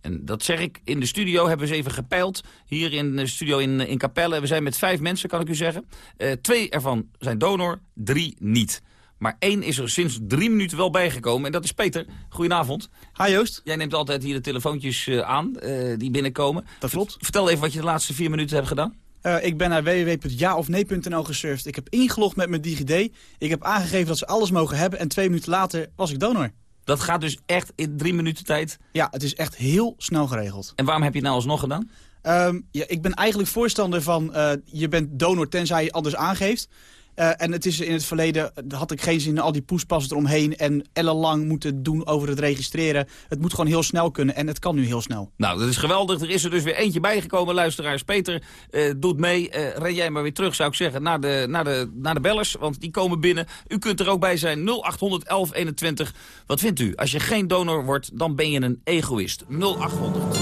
En dat zeg ik in de studio, hebben we eens even gepeild. Hier in de studio in, in Capelle. We zijn met vijf mensen, kan ik u zeggen. Uh, twee ervan zijn donor, drie niet. Maar één is er sinds drie minuten wel bijgekomen. En dat is Peter. Goedenavond. Hi Joost. Jij neemt altijd hier de telefoontjes uh, aan uh, die binnenkomen. Dat klopt. Vertel even wat je de laatste vier minuten hebt gedaan. Uh, ik ben naar www.jaofnee.nl gesurfd. Ik heb ingelogd met mijn DigiD. Ik heb aangegeven dat ze alles mogen hebben. En twee minuten later was ik donor. Dat gaat dus echt in drie minuten tijd? Ja, het is echt heel snel geregeld. En waarom heb je het nou alsnog gedaan? Um, ja, ik ben eigenlijk voorstander van je bent donor tenzij je anders aangeeft. Uh, en het is in het verleden, had ik geen zin in al die poespas eromheen... en ellenlang moeten doen over het registreren. Het moet gewoon heel snel kunnen en het kan nu heel snel. Nou, dat is geweldig. Er is er dus weer eentje bijgekomen, luisteraars. Peter uh, doet mee. Uh, ren jij maar weer terug, zou ik zeggen, naar de, naar, de, naar de bellers. Want die komen binnen. U kunt er ook bij zijn. 0800 1121. Wat vindt u? Als je geen donor wordt, dan ben je een egoïst. 0800.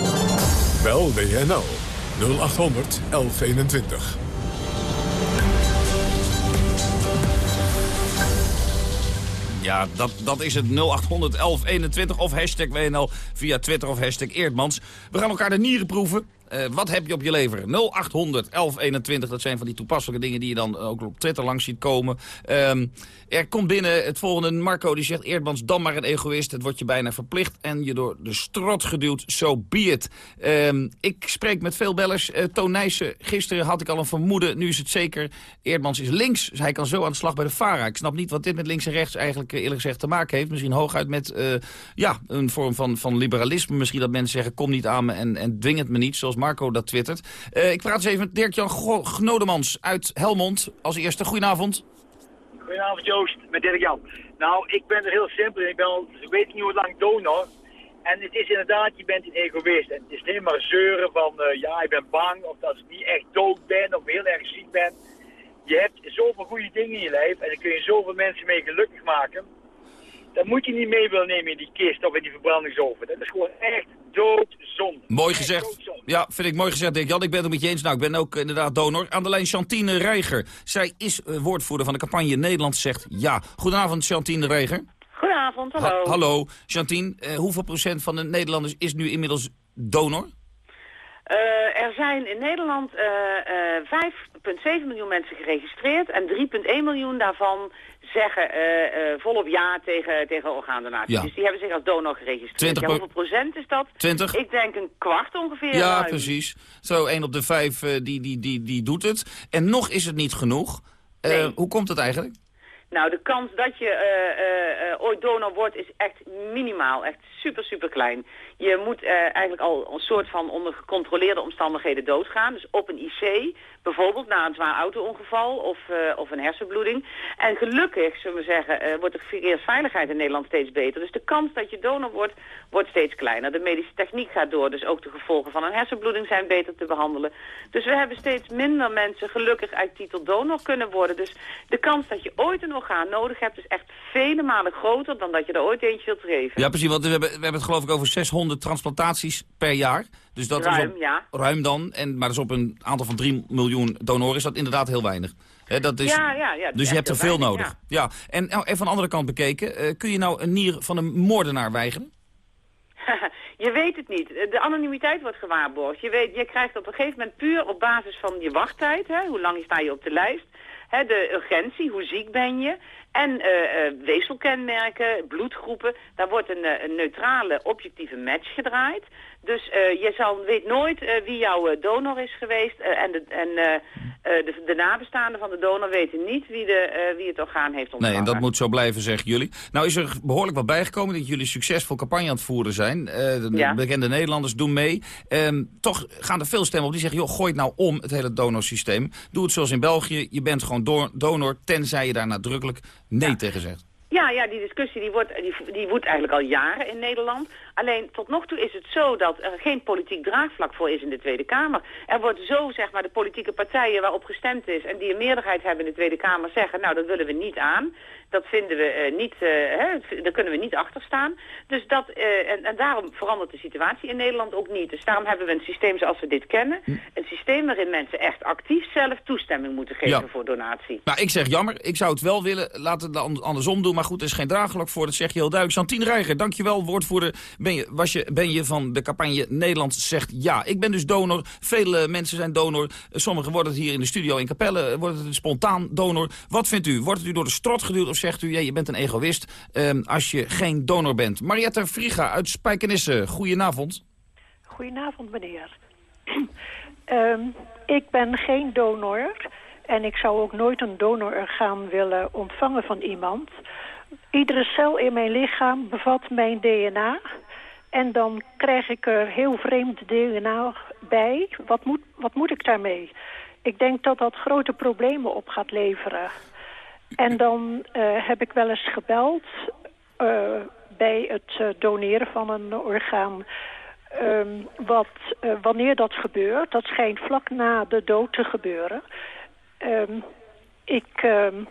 Bel WNL 0800 1121. Ja, dat, dat is het 0800 1121 of hashtag WNL via Twitter of hashtag Eerdmans. We gaan elkaar de nieren proeven. Uh, wat heb je op je lever? 0800 1121, dat zijn van die toepasselijke dingen die je dan ook op Twitter langs ziet komen. Um, er komt binnen het volgende, Marco die zegt... Eerdmans, dan maar een egoïst, het wordt je bijna verplicht... en je door de strot geduwd, zo so be it. Um, ik spreek met veel bellers. Uh, Toon Nijssen, gisteren had ik al een vermoeden, nu is het zeker. Eerdmans is links, hij kan zo aan de slag bij de VARA. Ik snap niet wat dit met links en rechts eigenlijk eerlijk gezegd te maken heeft. Misschien hooguit met ja, een vorm van, van liberalisme. Misschien dat mensen zeggen, kom niet aan me en, en dwing het me niet, zoals Marco dat twittert. Uh, ik praat eens even met Dirk-Jan Gnodemans uit Helmond. Als eerste, goedenavond. Goedenavond Joost, met Dirk-Jan. Nou, ik ben er heel simpel Ik ben al, ik weet niet hoe lang donor. En het is inderdaad, je bent een egoïst. En het is niet maar zeuren van, uh, ja, ik ben bang, of dat ik niet echt dood ben, of heel erg ziek ben. Je hebt zoveel goede dingen in je lijf en dan kun je zoveel mensen mee gelukkig maken. Dat moet je niet mee willen nemen in die kist of in die verbrandingsoven. Dat is gewoon echt doodzonde. Mooi gezegd. Ja, vind ik mooi gezegd, Dirk Jan. Ik ben het met je eens. Nou, ik ben ook inderdaad donor. Aan de lijn Chantine Reiger. Zij is uh, woordvoerder van de campagne Nederland zegt ja. Goedenavond, Chantine Reiger. Goedenavond, hallo. Ha hallo. Chantine, uh, hoeveel procent van de Nederlanders is nu inmiddels donor? Uh, er zijn in Nederland 5,7 miljoen mensen geregistreerd en 3,1 miljoen daarvan zeggen volop ja tegen, tegen orgaandonatie. Ja. Dus die hebben zich als donor geregistreerd. 20 ja, hoeveel procent is dat? 20? Ik denk een kwart ongeveer. Ja, ruim. precies. Zo, 1 op de 5 uh, die, die, die, die doet het. En nog is het niet genoeg. Nee. Hoe komt het eigenlijk? Nou, de kans dat je ooit donor wordt is echt minimaal. Echt super, super klein. Je moet eigenlijk al een soort van onder gecontroleerde omstandigheden doodgaan. Dus op een IC, bijvoorbeeld na een zwaar auto-ongeval of, uh, of een hersenbloeding. En gelukkig, zullen we zeggen, uh, wordt de verkeersveiligheid in Nederland steeds beter. Dus de kans dat je donor wordt, wordt steeds kleiner. De medische techniek gaat door, dus ook de gevolgen van een hersenbloeding zijn beter te behandelen. Dus we hebben steeds minder mensen gelukkig uit titel donor kunnen worden. Dus de kans dat je ooit een orgaan nodig hebt is echt vele malen groter dan dat je er ooit eentje wilt geven. Ja, precies, want we hebben, we hebben het geloof ik over 600 transplantaties per jaar. Dus dat ruim, is op, ja. Ruim dan, en, maar dus op een aantal van 3 miljoen donoren is dat inderdaad heel weinig. He, dat is, ja, ja, ja, dus je hebt er veel weinig, nodig. Ja. En nou, even van de andere kant bekeken, uh, kun je nou een nier van een moordenaar weigeren? je weet het niet. De anonimiteit wordt gewaarborgd. Je, weet, je krijgt op een gegeven moment puur op basis van je wachttijd, hè, hoe lang sta je op de lijst, hè, de urgentie, hoe ziek ben je, en uh, uh, weefselkenmerken, bloedgroepen. Daar wordt een, een neutrale, objectieve match gedraaid. Dus je zal, weet nooit wie jouw donor is geweest. en de, en de, de, nabestaanden van de donor weten niet wie, de, wie het orgaan heeft ontvangen. Nee, en dat moet zo blijven, zeggen jullie. Nou is er behoorlijk wat bijgekomen dat jullie succesvol campagne aan het voeren zijn. de ja. bekende Nederlanders doen mee. Um, toch gaan er veel stemmen op die zeggen, joh, gooi het nou om, het hele donorsysteem. Doe het zoals in België. Je bent gewoon do donor, tenzij je daar nadrukkelijk nee ja. tegen zegt. Ja, ja, die discussie die wordt, die, die woedt eigenlijk al jaren in Nederland. Alleen tot nog toe is het zo dat er geen politiek draagvlak voor is in de Tweede Kamer. Er wordt zo, zeg maar, de politieke partijen waarop gestemd is... en die een meerderheid hebben in de Tweede Kamer zeggen... nou, dat willen we niet aan. Dat vinden we uh, niet, uh, hè, daar kunnen we niet achter staan. Dus dat, uh, en, en daarom verandert de situatie in Nederland ook niet. Dus daarom hebben we een systeem zoals we dit kennen. Een systeem waarin mensen echt actief zelf toestemming moeten geven Ja. voor donatie. Nou, ik zeg jammer. Ik zou het wel willen. Laten we het andersom doen. Maar goed, er is geen draagvlak voor. Dat zeg je heel duidelijk. Santien Reiger, dankjewel. Woordvoerder. Ben je, was je, ben je van de campagne Nederland zegt ja. Ik ben dus donor. Vele mensen zijn donor. Sommigen worden het hier in de studio in Capelle. Wordt het spontaan donor. Wat vindt u? Wordt het u door de strot geduwd of zegt u... Ja, je bent een egoïst um, als je geen donor bent? Mariette Friga uit Spijkenisse. Goedenavond. Goedenavond, meneer. um, ik ben geen donor en ik zou ook nooit een donororgaan willen ontvangen van iemand. Iedere cel in mijn lichaam bevat mijn DNA en dan krijg ik er heel vreemd DNA bij. Wat moet, wat moet ik daarmee? Ik denk dat dat grote problemen op gaat leveren. En dan eh, heb ik wel eens gebeld eh, bij het eh, doneren van een orgaan. Ehm, wat, wanneer dat gebeurt, dat schijnt vlak na de dood te gebeuren. Ehm, ik, ehm,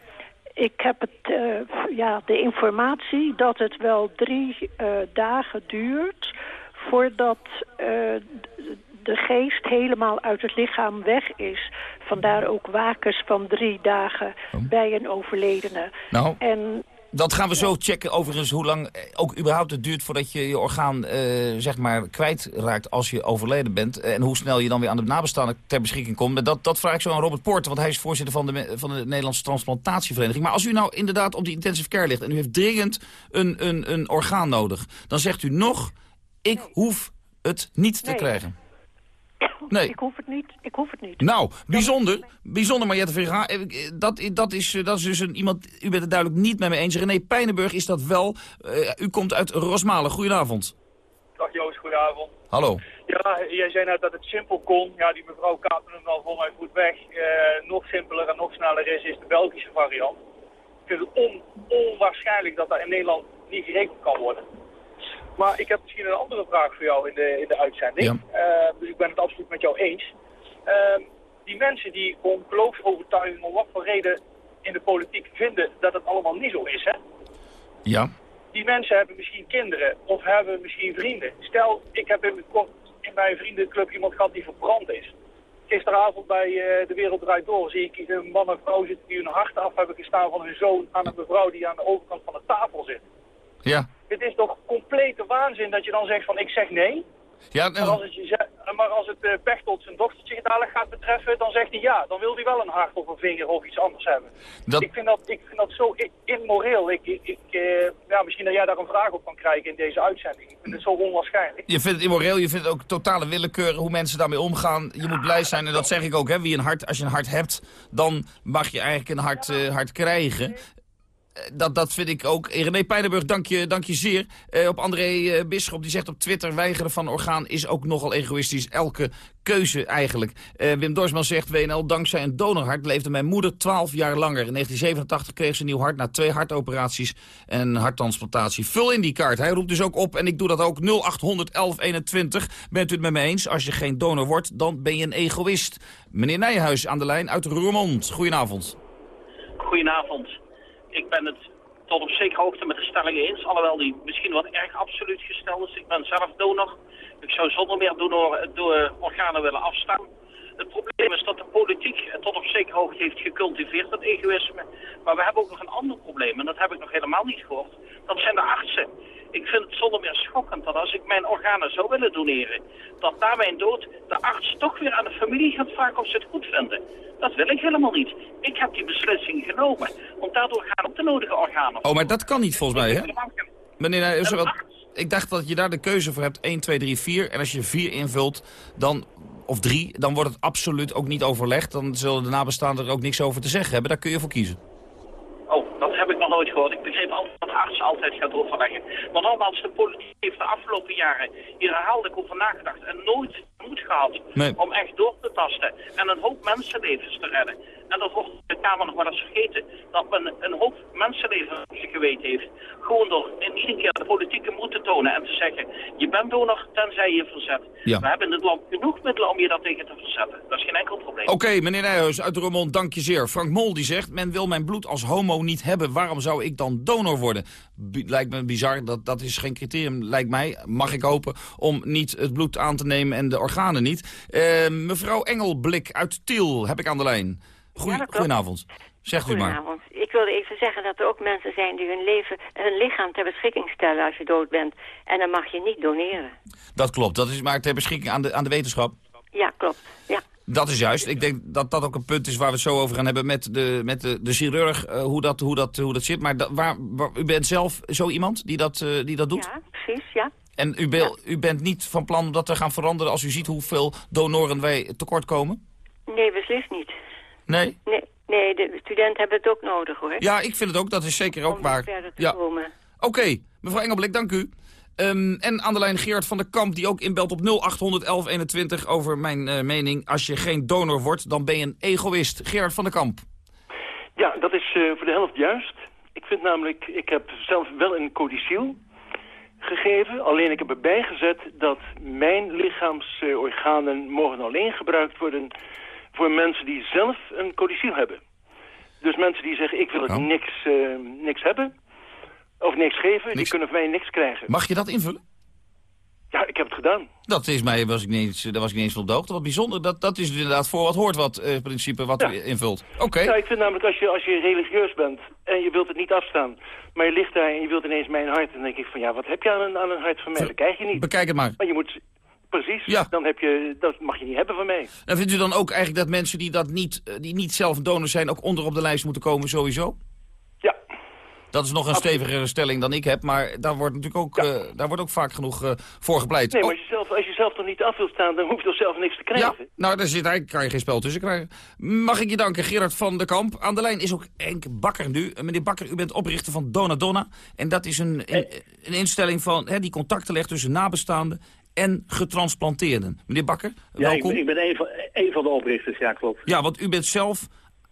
ik heb het, eh, ja, de informatie dat het wel drie eh, dagen duurt voordat eh, de geest helemaal uit het lichaam weg is. Vandaar ook wakens van drie dagen bij een overledene. Nou, En dat gaan we zo checken overigens hoe lang eh, ook überhaupt het duurt voordat je je orgaan eh, zeg maar kwijtraakt als je overleden bent. En hoe snel je dan weer aan de nabestaanden ter beschikking komt. Dat, dat vraag ik zo aan Robert Poort, want hij is voorzitter van de, van de Nederlandse Transplantatievereniging. Maar als u nou inderdaad op die intensive care ligt en u heeft dringend een, een, een orgaan nodig, dan zegt u nog, ik hoef het niet te krijgen. Nee. ik hoef het niet. Ik hoef het niet. Nou, bijzonder. Bijzonder, Mariette Verga. Eh, eh, Dat, dat, is, eh, dat is dus een, iemand, u bent het duidelijk niet met me eens. René Pijnenburg is dat wel. Eh, u komt uit Rosmalen. Goedenavond. Dag Joost, goedenavond. Hallo. Ja, jij zei net dat het simpel kon. Ja, die mevrouw kaapte hem al voor mij goed weg. Eh, nog simpeler en nog sneller is, is de Belgische variant. Ik vind het on, onwaarschijnlijk dat dat in Nederland niet geregeld kan worden. Maar ik heb misschien een andere vraag voor jou in de, in de uitzending. Eh, dus ik ben het absoluut met jou eens. Ehm, die mensen die om geloofsovertuiging, om wat voor reden in de politiek vinden dat het allemaal niet zo is, hè? Ja. die mensen hebben misschien kinderen of hebben misschien vrienden. Stel, ik heb in, kort in mijn vriendenclub iemand gehad die verbrand is. Gisteravond bij eh, De Wereld Draait Door zie ik een man en vrouw zitten die hun hart af hebben gestaan van hun zoon aan een mevrouw die aan de overkant van de tafel zit. Ja. Het is toch complete waanzin dat je dan zegt van ik zeg nee. Ja, Maar als het, maar als het eh, Pechtold zijn dochtertje dadelijk gaat betreffen, dan zegt hij ja. Dan wil hij wel een hart of een vinger of iets anders hebben. Dat- Ik, vind dat, ik vind dat zo immoreel. Ik, ik, eh, ja, misschien dat jij daar een vraag op kan krijgen in deze uitzending. Ik vind het zo onwaarschijnlijk. Je vindt het immoreel, je vindt het ook totale willekeur hoe mensen daarmee omgaan. Je moet blij zijn, en dat zeg ik ook, hè, wie een hart, als je een hart hebt, dan mag je eigenlijk een hart, eh, hart krijgen. Eh, Dat, dat vind ik ook. René Pijnenburg, dank je, dank je zeer. Eh, op André eh, Bisschop, die zegt op Twitter... weigeren van orgaan is ook nogal egoïstisch. Elke keuze eigenlijk. Wim Dorsman zegt... WNL, dankzij een donorhart leefde mijn moeder 12 jaar langer. In 1987 kreeg ze een nieuw hart na twee hartoperaties en harttransplantatie. Vul in die kaart. Hij roept dus ook op, en ik doe dat ook, 0800 1121. Bent u het met me eens? Als je geen donor wordt, dan ben je een egoïst. Meneer Nijhuis aan de lijn uit Roermond. Goedenavond. Goedenavond. Ik ben het tot op zekere hoogte met de stelling eens, alhoewel die misschien wat erg absoluut gesteld is. Ik ben zelf donor. Ik zou zonder meer donor, door organen willen afstaan. Het probleem is dat de politiek tot op zekere hoogte heeft gecultiveerd, dat egoïsme. Maar we hebben ook nog een ander probleem, en dat heb ik nog helemaal niet gehoord. Dat zijn de artsen. Ik vind het zonder meer schokkend dat als ik mijn organen zou willen doneren, dat na mijn dood de arts toch weer aan de familie gaat vragen of ze het goed vinden. Dat wil ik helemaal niet. Ik heb die beslissing genomen, want daardoor gaan ook de nodige organen. Oh, maar dat kan niet volgens mij, hè? Meneer wat- ik dacht dat je daar de keuze voor hebt. 1, 2, 3, 4. En als je 4 invult, dan, of 3, dan wordt het absoluut ook niet overlegd. Dan zullen de nabestaanden er ook niks over te zeggen hebben. Daar kun je voor kiezen. Oh, dat heb ik nog nooit gehoord. Ik begreep altijd dat de arts altijd gaat overleggen. Maar nogmaals, de politiek heeft de afgelopen jaren hier herhaaldelijk over nagedacht en nooit moed gehad Nee. om echt door te tasten en een hoop mensenlevens te redden. En dat wordt de Kamer nog wel eens vergeten, dat men een hoop mensenlevens geweten heeft. Gewoon door in iedere keer de politieke moed te tonen en te zeggen, je bent donor tenzij je verzet. Ja. We hebben in het land genoeg middelen om je daar tegen te verzetten. Dat is geen enkel probleem. Oké, meneer Nijhuis uit Roermond, dank je zeer. Frank Mol die zegt, men wil mijn bloed als homo niet hebben. Waarom zou ik dan donor worden? Lijkt me bizar, dat, dat is geen criterium, lijkt mij, mag ik hopen, om niet het bloed aan te nemen en de organen niet. Eh, mevrouw Engelblik uit Tiel heb ik aan de lijn. Goeie, Ja, goedenavond. Zegt u maar. Goedenavond. Ik wilde even zeggen dat er ook mensen zijn die hun leven, hun lichaam ter beschikking stellen als je dood bent. En dan mag je niet doneren. Dat klopt, dat is maar ter beschikking aan de, aan de wetenschap. Ja, klopt. Ja. Dat is juist. Ik denk dat dat ook een punt is waar we het zo over gaan hebben met de, met de, de chirurg, eh, hoe, dat, hoe, dat, hoe dat zit. Maar da- waar, waar- u bent zelf zo iemand die dat, eh, die dat doet? Ja, precies, ja. En u, u bent niet van plan om dat te gaan veranderen als u ziet hoeveel donoren wij tekort komen? Nee, beslist niet. Nee? Nee, nee, de studenten hebben het ook nodig hoor. Ja, ik vind het ook. Dat is zeker ook Om waar. verder te Ja. Oké, mevrouw Engelblik, dank u. Ehm, en aan de lijn Gerard van der Kamp, die ook inbelt op 0800 1121 over mijn eh, mening. Als je geen donor wordt, dan ben je een egoïst. Gerard van der Kamp. Ja, dat is uh, voor de helft juist. Ik vind namelijk, ik heb zelf wel een codiciel gegeven. Alleen ik heb erbij gezet dat mijn lichaamsorganen mogen alleen gebruikt worden voor mensen die zelf een codiciel hebben. Dus mensen die zeggen, ik wil het Oh. niks, uh, niks hebben, of niks geven, die kunnen van mij niks krijgen. Mag je dat invullen? Ja, ik heb het gedaan. Dat is mij, was ik niet eens, daar was ik niet eens van op de hoogte. Wat bijzonder, dat, dat is inderdaad voor wat hoort wat uh, principe wat Ja. u invult. Oké. Ja, ik vind namelijk als je, als je religieus bent en je wilt het niet afstaan, maar je ligt daar en je wilt ineens mijn hart, dan denk ik van ja, wat heb je aan een, aan een hart van mij? Dat krijg je niet. Bekijk het maar. Maar je moet, precies, Ja. dan heb je, dat mag je niet hebben van mij. En vindt u dan ook eigenlijk dat mensen die, dat niet, eh, die niet zelf donor zijn... ook onder op de lijst moeten komen sowieso? Dat is nog een stevigere stelling dan ik heb, maar daar wordt natuurlijk ook, eh, daar wordt ook vaak genoeg eh, voor gepleit. Nee, maar Oh, als je, zelf, als je zelf toch niet af wilt staan, dan hoef je toch zelf niks te krijgen. ja, nou, daar zit eigenlijk, kan je geen spel tussen krijgen. Mag ik je danken, Gerard van der Kamp. Aan de lijn is ook Henk Bakker nu. Eh, Meneer Bakker, u bent oprichter van Donna Donna. En dat is een, een, een instelling van, hè, die contacten legt tussen nabestaanden en getransplanteerden. Meneer Bakker, Ja, ik, welkom. ben- ik ben een van, een van de oprichters, ja klopt. Ja, want u bent zelf...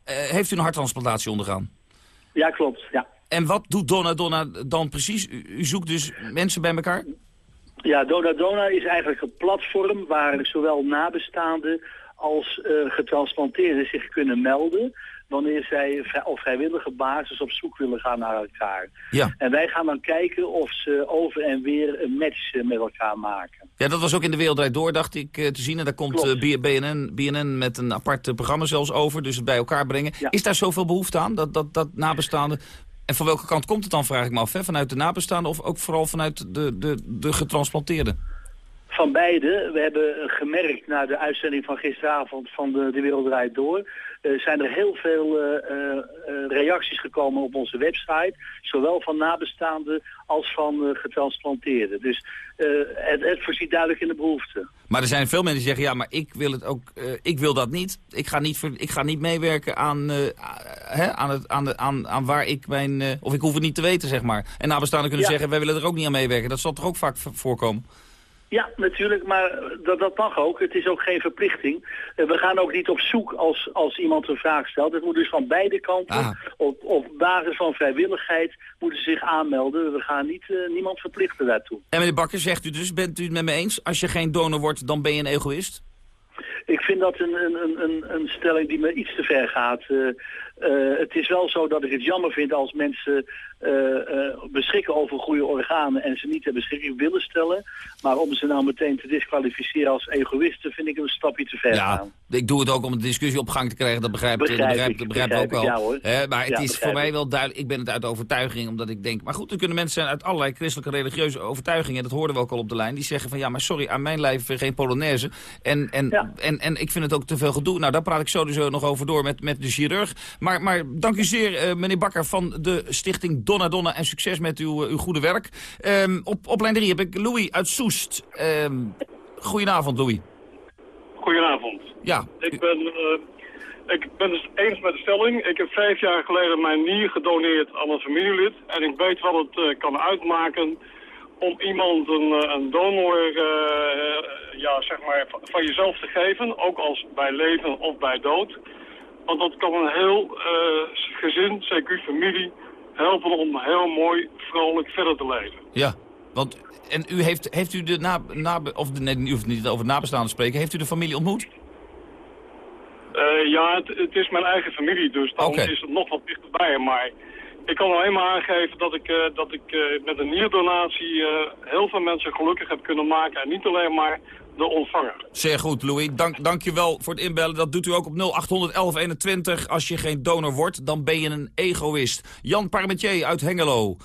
heeft u een harttransplantatie ondergaan? Ja, klopt, ja. En wat doet Donna Donna dan precies? U, u zoekt dus mensen bij elkaar? Ja, Dona Dona is eigenlijk een platform waar zowel nabestaanden als eh getransplanteerden zich kunnen melden wanneer zij vrij- op vrijwillige basis op zoek willen gaan naar elkaar. Ja. En wij gaan dan kijken of ze over en weer een match eh, met elkaar maken. Ja, dat was ook in de Wereld Draait Door, dacht ik, eh, te zien. En daar komt BNN, BNN met een apart programma zelfs over. Dus het bij elkaar brengen. Is daar zoveel behoefte aan, dat, dat, dat nabestaanden... En van welke kant komt het dan, vraag ik me af. Vanuit de nabestaanden of ook vooral vanuit de, de, de getransplanteerden? Van beide. We hebben gemerkt na de uitzending van gisteravond van de, de Wereld Draait Door... eh, zijn er heel veel eh, eh, reacties gekomen op onze website. Zowel van nabestaanden als van getransplanteerden. Dus het, het voorziet duidelijk in de behoefte. Maar er zijn veel mensen die zeggen, ja, maar ik wil het ook, ik wil dat niet. Ik ga niet, ik ga niet meewerken aan, hè, aan, het, aan, de, aan, aan waar ik mijn, of ik hoef het niet te weten, zeg maar. En nabestaanden kunnen Ja. zeggen, wij willen er ook niet aan meewerken. Dat zal toch ook vaak voorkomen? Ja, natuurlijk, maar dat, dat mag ook. Het is ook geen verplichting. Eh, we gaan ook niet op zoek als, als iemand een vraag stelt. Het moet dus van beide kanten, Ah. op, op basis van vrijwilligheid, moeten zich aanmelden. We gaan niet, eh, niemand verplichten daartoe. En meneer Bakker, zegt u dus, bent u het met me eens? Als je geen donor wordt, dan ben je een egoïst? Ik vind dat een, een, een- een, een stelling die me iets te ver gaat. Eh, eh, het is wel zo dat ik het jammer vind als mensen eh, eh, beschikken over goede organen en ze niet ter beschikking willen stellen. Maar om ze nou meteen te disqualificeren als egoïsten vind ik een stapje te ver Ja, gaan. Ik doe het ook om de discussie op gang te krijgen. Dat begrijpt, Begrijp dat begrijpt, ik, dat ook begrijp wel. ik, ja, maar het Ja, is begrijp voor mij wel duidelijk. Ik ben het uit overtuiging, omdat ik denk... Maar goed, er kunnen mensen zijn uit allerlei christelijke religieuze overtuigingen. Dat hoorden we ook al op de lijn. Die zeggen van ja, maar sorry, aan mijn lijf geen Polonaise. En, en, en, en ik vind het ook te veel gedoe. Nou, daar praat ik sowieso nog over door met, met de chirurg. Maar, maar dank u zeer, eh, meneer Bakker van de stichting Donna Donna. En succes met uw, eh, uw goede werk. Ehm, op, op lijn 3 heb ik Louis uit Soest. Ehm goedenavond, Louis. Goedenavond. Ja, Ik ben, eh, ik ben het eens met de stelling. Ik heb vijf jaar geleden mijn nier gedoneerd aan een familielid. En ik weet wat het eh, kan uitmaken om iemand een, eh, een donor ja, zeg maar, van- jezelf te geven. Ook als bij leven of bij dood. Want dat kan een heel gezin, CQ familie, helpen om heel mooi, vrolijk verder te leven. Ja, want en u heeft, heeft u de na, na of de, nee, u hoeft niet over nabestaanden te spreken. Heeft u de familie ontmoet? Eh, ja, het, het is mijn eigen familie, dus dan is het nog wat dichterbij. Maar ik kan alleen maar aangeven dat ik, eh, dat ik eh, met een nierdonatie heel veel mensen gelukkig heb kunnen maken. En niet alleen maar de ontvanger. Zeer goed, Louis. Dank, dank je wel voor het inbellen. Dat doet u ook op 0800 1121. Als je geen donor wordt, dan ben je een egoïst. Jan Parmentier uit Hengelo.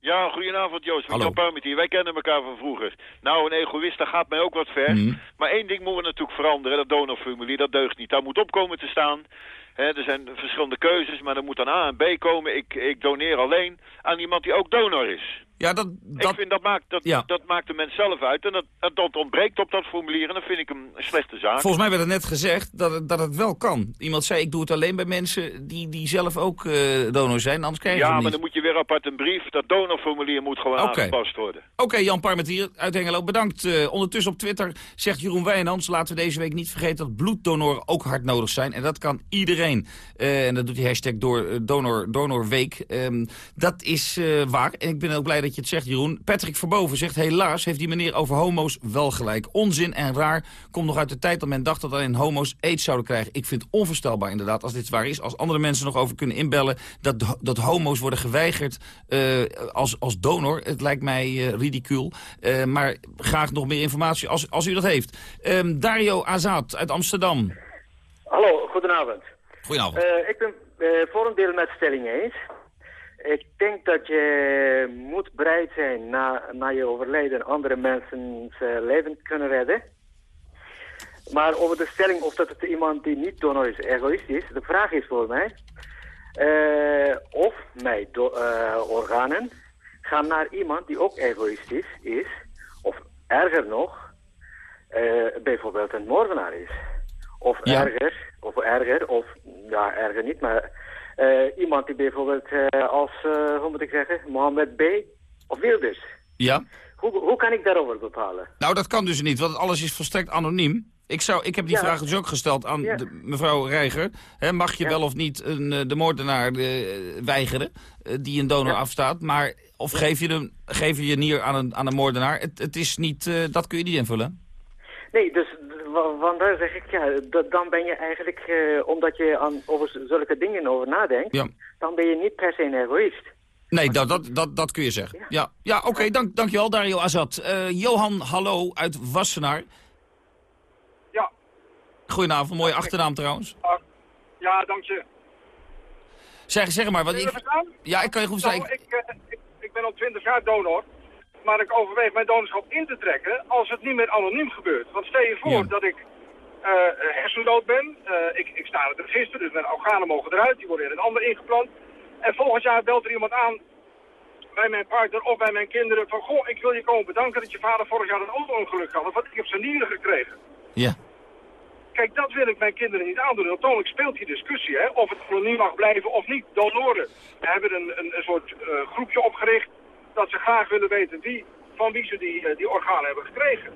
Ja, goedenavond Joost. Van Hallo. Jan Parmentier. Wij kennen elkaar van vroeger. Nou, een egoïst, dat gaat mij ook wat ver. Mhm. Maar één ding moeten we natuurlijk veranderen. Dat donorformulier, dat deugt niet. Daar moet op komen te staan. Er zijn verschillende keuzes, maar er moet dan A en B komen. Ik, ik doneer alleen aan iemand die ook donor is. Ja, dat, Ik vind dat maakt, dat, Ja. dat maakt de mens zelf uit. En dat, dat ontbreekt op dat formulier. En dan vind ik hem een slechte zaak. Volgens mij werd het net gezegd dat het, dat het wel kan. Iemand zei, ik doe het alleen bij mensen die, die zelf ook eh, donor zijn, anders krijg je ja, maar niet. dan moet je weer apart een brief. Dat donorformulier moet gewoon Oké. aangepast worden. Oké, Jan Parmentier uit Hengelo, bedankt. Eh, ondertussen op Twitter zegt Jeroen Wijnands... laten we deze week niet vergeten dat bloeddonoren ook hard nodig zijn. En dat kan iedereen. Eh, en dat doet die hashtag door, donor, donorweek. Ehm, dat is waar. En ik ben ook blij dat je het zegt, Jeroen. Patrick Verboven zegt... helaas heeft die meneer over homo's wel gelijk. Onzin en raar komt nog uit de tijd dat men dacht... dat alleen homo's aids zouden krijgen. Ik vind het onvoorstelbaar inderdaad, als dit waar is. Als andere mensen nog over kunnen inbellen... dat, dat homo's worden geweigerd eh, als, als donor. Het lijkt mij eh ridicuul. Eh, maar graag nog meer informatie als, als u dat heeft. Ehm, Dario Azad uit Amsterdam. Hallo, goedenavond. Goedenavond. Ik ben voor een deel met stelling eens. Ik denk dat je moet bereid zijn na, na je overlijden andere mensen leven te kunnen redden. Maar over de stelling of dat het iemand die niet donor is, egoïst is, de vraag is voor mij... eh, of mijn eh, organen gaan naar iemand die ook egoïstisch is, of erger nog, eh, bijvoorbeeld een moordenaar is. Of Ja. erger, of erger, of ja, erger niet, maar eh, iemand die bijvoorbeeld eh, als, eh, hoe moet ik zeggen, Mohammed B. of Wilders. Ja? Hoe, hoe kan ik daarover bepalen? Nou, dat kan dus niet, want alles is volstrekt anoniem. Ik, zou, ik heb die Ja. vraag dus ook gesteld aan Ja. de, mevrouw Reiger. Mag je wel of niet een, eh, de moordenaar eh, weigeren eh, die een donor afstaat? Maar, of geef, je hem, geef je je nier aan een, aan een moordenaar? Het, het is niet, eh, dat kun je niet invullen. Nee, dus wa- vandaar zeg ik, ja, dan ben je eigenlijk, eh, omdat je aan, over zulke dingen over nadenkt, Ja. dan ben je niet per se een egoïst. Nee, dat, dat, dat, dat kun je zeggen. Ja, ja, oké, dank, dankjewel Dario Azad. Eh, Johan, hallo, uit Wassenaar. Ja. Goedenavond, mooie achternaam trouwens. Ja, dank je. Zeg, zeg maar, wat ik... Ja, ik kan je goed Nou, zeggen. ik, eh, ik, ik ben al 20 jaar donor. Maar ik overweeg mijn donorschap in te trekken als het niet meer anoniem gebeurt. Want stel je voor dat ik eh hersendood ben. eh, ik, ik sta in het register, dus mijn organen mogen eruit. Die worden in een ander ingeplant. En volgend jaar belt er iemand aan bij mijn partner of bij mijn kinderen van... Goh, ik wil je komen bedanken dat je vader vorig jaar een auto-ongeluk had. Of wat ik heb zijn nieren gekregen. Ja. Kijk, dat wil ik mijn kinderen niet aandoen. En Natuurlijk speelt die discussie, hè, of het anoniem mag blijven of niet. Donoren. We hebben een, een, een soort groepje opgericht dat ze graag willen weten wie, van wie ze die, eh, die organen hebben gekregen.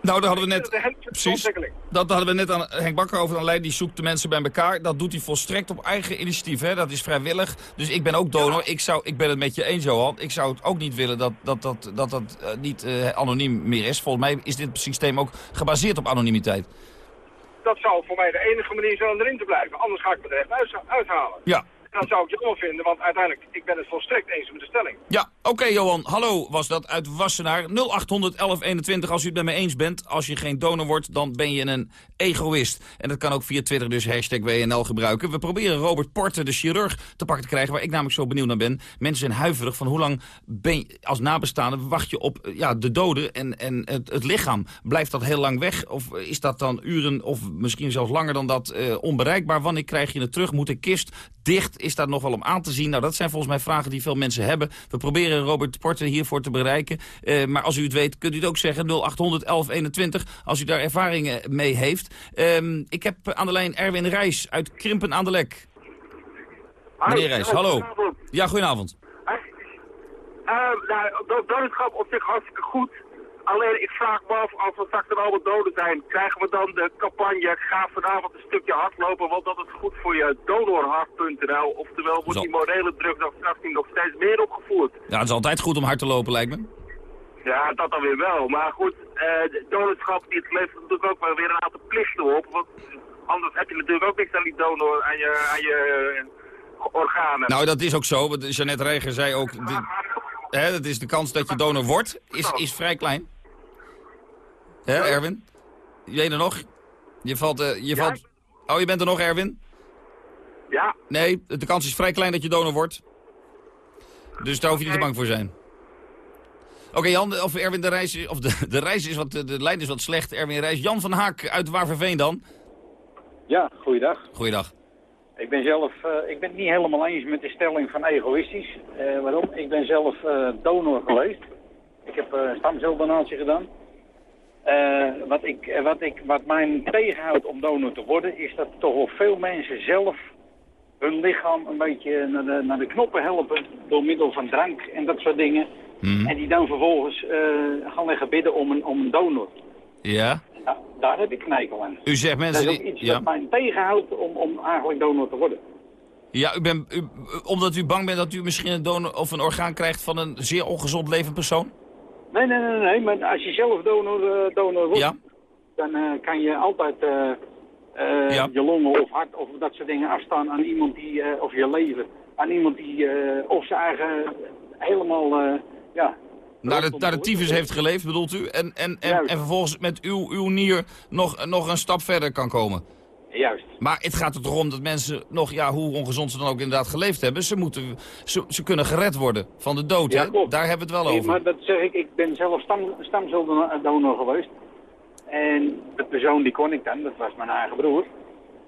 Nou, daar hadden we net... Precies. Dat hadden we net aan Henk Bakker over aan lijn. Die zoekt de mensen bij elkaar. Dat doet hij volstrekt op eigen initiatief. Hè? Dat is vrijwillig. Dus ik ben ook donor. Ik, zou, ik ben het met je eens, Johan. Ik zou het ook niet willen dat dat, dat, dat, dat eh, niet eh, anoniem meer is. Volgens mij is dit systeem ook gebaseerd op anonimiteit. Dat zou voor mij de enige manier zijn om erin te blijven. Anders ga ik me er echt uit, uithalen. Ja. Dat zou ik jammer vinden, want uiteindelijk, ik ben het volstrekt eens met de stelling. Ja, oké Johan. Hallo was dat uit Wassenaar. 0800 1121 als u het met me eens bent. Als je geen donor wordt, dan ben je een egoïst. En dat kan ook via Twitter dus hashtag WNL gebruiken. We proberen Robert Porter, de chirurg, te pakken te krijgen... waar ik namelijk zo benieuwd naar ben. Mensen zijn huiverig van hoe lang ben je, als nabestaande wacht je op ja, de doden en, en het, het lichaam. Blijft dat heel lang weg? Of is dat dan uren of misschien zelfs langer dan dat eh, onbereikbaar? Wanneer krijg je het terug? Moet de kist dicht? Is daar nog wel om aan te zien? Nou, dat zijn volgens mij vragen die veel mensen hebben. We proberen Robert Porter hiervoor te bereiken. Eh, maar als u het weet, kunt u het ook zeggen. 0800 1121, als u daar ervaringen mee heeft. Ehm, ik heb aan de lijn Erwin Reis uit Krimpen aan de Lek. Meneer Reis, hallo. Ja, goedenavond. Uh, nou, do- dodenschap op zich hartstikke goed. Alleen ik vraag me af, als we straks allemaal doden zijn, krijgen we dan de campagne ga vanavond een stukje hardlopen, want dat is goed voor je donorhart.nl. Oftewel wordt die morele druk dan straks nog steeds meer opgevoerd. Ja, het is altijd goed om hard te lopen, lijkt me. Ja, dat dan weer wel. Maar goed, eh de donorschap die levert natuurlijk ook wel weer een aantal plichten op. Want anders heb je natuurlijk ook niks aan die donor, aan je, aan je eh, organen. Nou, dat is ook zo. want Jeannette Reiger zei ook... hè, dat is de kans dat je donor wordt, is, is vrij klein. Hè, Erwin? Je weet er nog? Je valt... eh, je valt... Oh, je bent er nog, Erwin? Ja. Nee, de kans is vrij klein dat je donor wordt. Dus daar hoef je niet te bang voor zijn. Oké, Jan, of Erwin de reis is, of de, de reis is wat, de, de lijn is wat slecht. Erwin Reis, Jan van Haak uit Waverveen dan. Ja, goeiedag. Goeiedag. Ik ben zelf, eh, ik ben het niet helemaal eens met de stelling van egoïstisch. Eh, waarom? Ik ben zelf eh, donor geweest. Ik heb uh, stamceldonatie gedaan. Eh, wat, ik, eh, wat, ik, wat mij tegenhoudt om donor te worden, is dat toch wel veel mensen zelf hun lichaam een beetje naar de, naar de knoppen helpen door middel van drank en dat soort dingen. En die dan vervolgens eh, gaan liggen bidden om een, om een donor. Ja? Ja, daar heb ik een eikel aan. U zegt mensen dat is ook die- iets ja. wat mij tegenhoudt om, om eigenlijk donor te worden. Ja, u bent, u, omdat u bang bent dat u misschien een donor of een orgaan krijgt van een zeer ongezond levend persoon? Nee, nee, nee, nee, maar als je zelf donor, eh, donor wordt, Ja. dan eh, kan je altijd eh, je longen of hart of dat soort dingen afstaan aan iemand die, of je lever, aan iemand die of zijn eigen helemaal, ja, Naar de, naar de tyfus heeft geleefd, bedoelt u? En, en, en, en vervolgens met uw, uw nier nog, nog een stap verder kan komen? Juist. Maar het gaat er toch om dat mensen nog, ja, hoe ongezond ze dan ook inderdaad geleefd hebben... ze, moeten, ze, ze kunnen gered worden van de dood, hè? Daar hebben we het wel Nee, over. maar dat zeg ik, ik ben zelf stam, stamceldonor geweest. En de persoon die kon ik dan, dat was mijn eigen broer.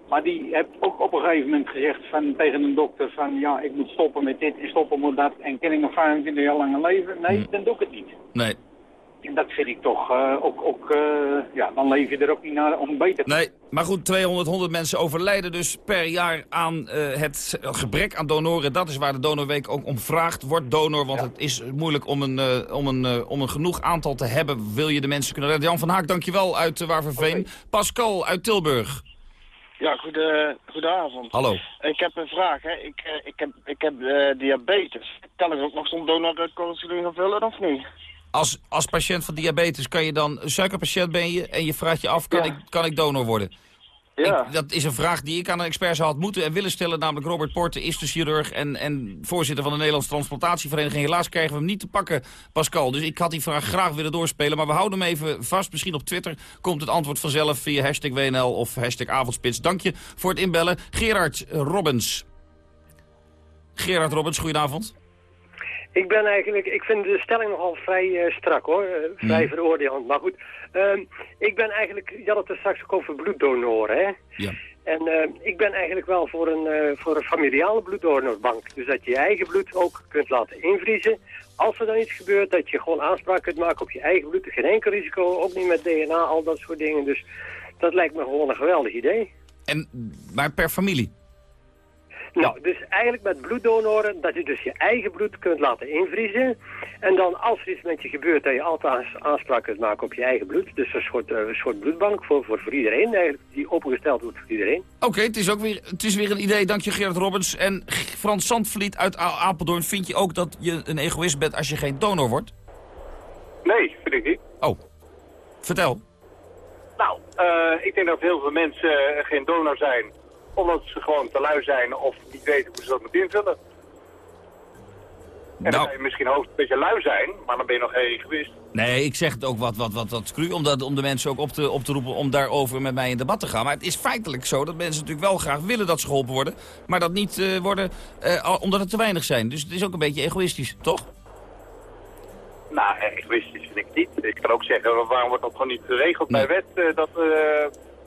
Maar die heeft ook op een gegeven moment gezegd van, tegen een dokter van... ja, ik moet stoppen met dit en stoppen met dat en ken ik nog 25 jaar lang leven? Nee, dan doe ik het niet. Nee. En dat vind ik toch eh, ook, ook eh, ja, dan leef je er ook niet naar om beter te Nee, maar goed, 200, 100 mensen overlijden dus per jaar aan eh, het gebrek aan donoren. Dat is waar de Donorweek ook om vraagt. Word donor, want het is moeilijk om een, om, een, om een genoeg aantal te hebben. Wil je de mensen kunnen redden? Jan van Haak, dankjewel uit uh, Waarverveen. Pascal uit Tilburg. Ja, goede, goedenavond. Hallo. Ik heb een vraag. Hè. Ik, ik heb, ik heb eh, diabetes. Kan ik ook nog zo'n donorcorrespondent gaan vullen of niet? Als, als patiënt van diabetes kan je dan, suikerpatiënt ben je en je vraagt je af, kan, ik, kan ik donor worden? Ja. Ik- dat is een vraag die ik aan een expert zou had moeten en willen stellen. Namelijk Robert Porte is de chirurg en, en voorzitter van de Nederlandse Transplantatievereniging. Helaas krijgen we hem niet te pakken, Pascal. Dus ik had die vraag graag willen doorspelen. Maar we houden hem even vast. Misschien op Twitter komt het antwoord vanzelf via hashtag WNL of hashtag Avondspits. Dank je voor het inbellen. Gerard Robbins. Gerard Robbins, goedenavond. Ik ben eigenlijk, ik vind de stelling nogal vrij eh, strak hoor, Eh, vrij Hmm. veroordelend. Maar goed, ehm, ik ben eigenlijk, je had het er straks ook over bloeddonoren hè. Ja. En eh, ik ben eigenlijk wel voor een, voor een familiale bloeddonorbank. Dus dat je je eigen bloed ook kunt laten invriezen. Als er dan iets gebeurt, dat je gewoon aanspraak kunt maken op je eigen bloed. Geen enkel risico, ook niet met DNA, al dat soort dingen. Dus dat lijkt me gewoon een geweldig idee. En, maar per familie? Nou, dus eigenlijk met bloeddonoren, dat je dus je eigen bloed kunt laten invriezen. En dan als er iets met je gebeurt, dat je altijd aans- aanspraak kunt maken op je eigen bloed. Dus een soort, eh, een soort bloedbank voor, voor, voor iedereen eigenlijk, die opengesteld wordt voor iedereen. Oké, het is ook weer, het is weer een idee. Dank je Gerard Robbins. En Frans Zandvliet uit A- Apeldoorn. Vind je ook dat je een egoïst bent als je geen donor wordt? Nee, vind ik niet. Oh, vertel. Nou, eh, ik denk dat heel veel mensen eh, geen donor zijn omdat ze gewoon te lui zijn of niet weten hoe ze dat moeten invullen. En dan Nou. kan je misschien hoofd een beetje lui zijn, maar dan ben je nog geen egoïst. Nee, ik zeg het ook wat, wat, wat, wat cru, om, dat, om de mensen ook op te, op te roepen om daarover met mij in debat te gaan. Maar het is feitelijk zo dat mensen natuurlijk wel graag willen dat ze geholpen worden, maar dat niet eh, worden eh, omdat het te weinig zijn. Dus het is ook een beetje egoïstisch, toch? Nou, egoïstisch vind ik niet. Ik kan ook zeggen, waarom wordt dat gewoon niet geregeld bij wet, eh, dat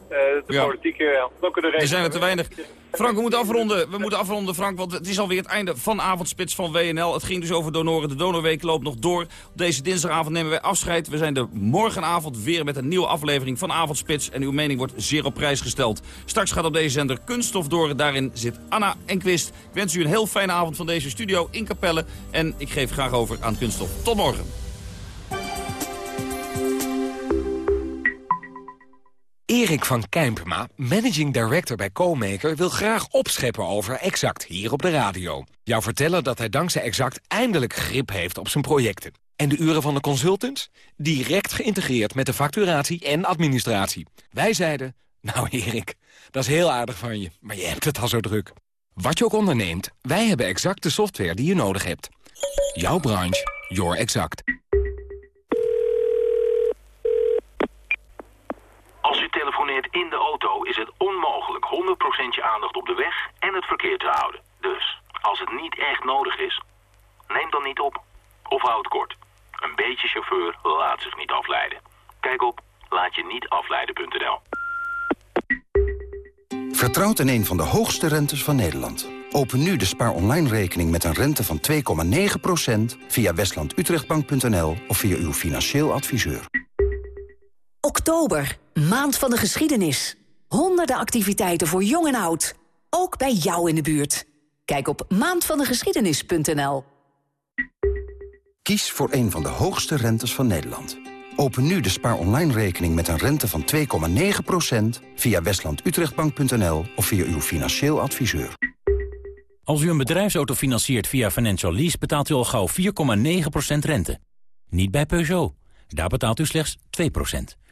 de Ja. politieke Er zijn er te weinig. Frank, we moeten afronden. We moeten afronden, Frank, want het is alweer het einde van Avondspits van WNL. Het ging dus over donoren. De donorweek loopt nog door. Op deze dinsdagavond nemen wij afscheid. We zijn er morgenavond weer met een nieuwe aflevering van Avondspits. En uw mening wordt zeer op prijs gesteld. Straks gaat op deze zender Kunststof door. Daarin zit Anna en Quist. Ik wens u een heel fijne avond van deze studio in Capelle. En ik geef graag over aan Kunststof. Tot morgen. Erik van Kijmpema, managing director bij Co-Maker... wil graag opscheppen over Exact hier op de radio. Jou vertellen dat hij dankzij Exact eindelijk grip heeft op zijn projecten. En de uren van de consultants? Direct geïntegreerd met de facturatie en administratie. Wij zeiden, nou Erik, dat is heel aardig van je, maar je hebt het al zo druk. Wat je ook onderneemt, wij hebben exact de software die je nodig hebt. Jouw branche, your exact. Als u telefoneert in de auto is het onmogelijk 100% je aandacht op de weg en het verkeer te houden. Dus, als het niet echt nodig is, neem dan niet op. Of houd kort. Een beetje chauffeur laat zich niet afleiden. Kijk op laatje-niet-afleiden.nl Vertrouwt in een van de hoogste rentes van Nederland. Open nu de Spaar Online rekening met een rente van 2,9% via westlandutrechtbank.nl of via uw financieel adviseur. Oktober, maand van de geschiedenis. Honderden activiteiten voor jong en oud. Ook bij jou in de buurt. Kijk op maandvandegeschiedenis.nl. Kies voor een van de hoogste rentes van Nederland. Open nu de Spaar Online rekening met een rente van 2,9% via westlandutrechtbank.nl of via uw financieel adviseur. Als u een bedrijfsauto financiert via Financial Lease betaalt u al gauw 4,9% rente. Niet bij Peugeot. Daar betaalt u slechts 2%.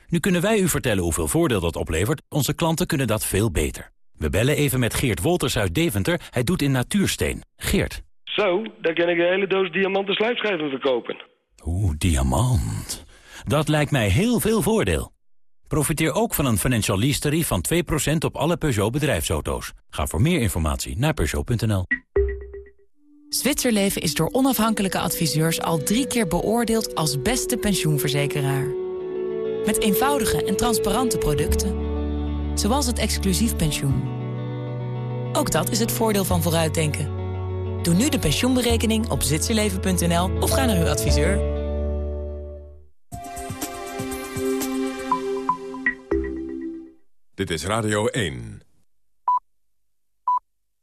Nu kunnen wij u vertellen hoeveel voordeel dat oplevert. Onze klanten kunnen dat veel beter. We bellen even met Geert Wolters uit Deventer. Hij doet in natuursteen. Geert. Zo, dan kan ik een hele doos diamanten slijpschijven verkopen. Oeh, diamant. Dat lijkt mij heel veel voordeel. Profiteer ook van een financial lease tarief van 2% op alle Peugeot bedrijfsauto's. Ga voor meer informatie naar Peugeot.nl. Zwitserleven is door onafhankelijke adviseurs al drie keer beoordeeld als beste pensioenverzekeraar. Met eenvoudige en transparante producten. Zoals het exclusief pensioen. Ook dat is het voordeel van vooruitdenken. Doe nu de pensioenberekening op zwitserleven.nl of ga naar uw adviseur. Dit is Radio 1.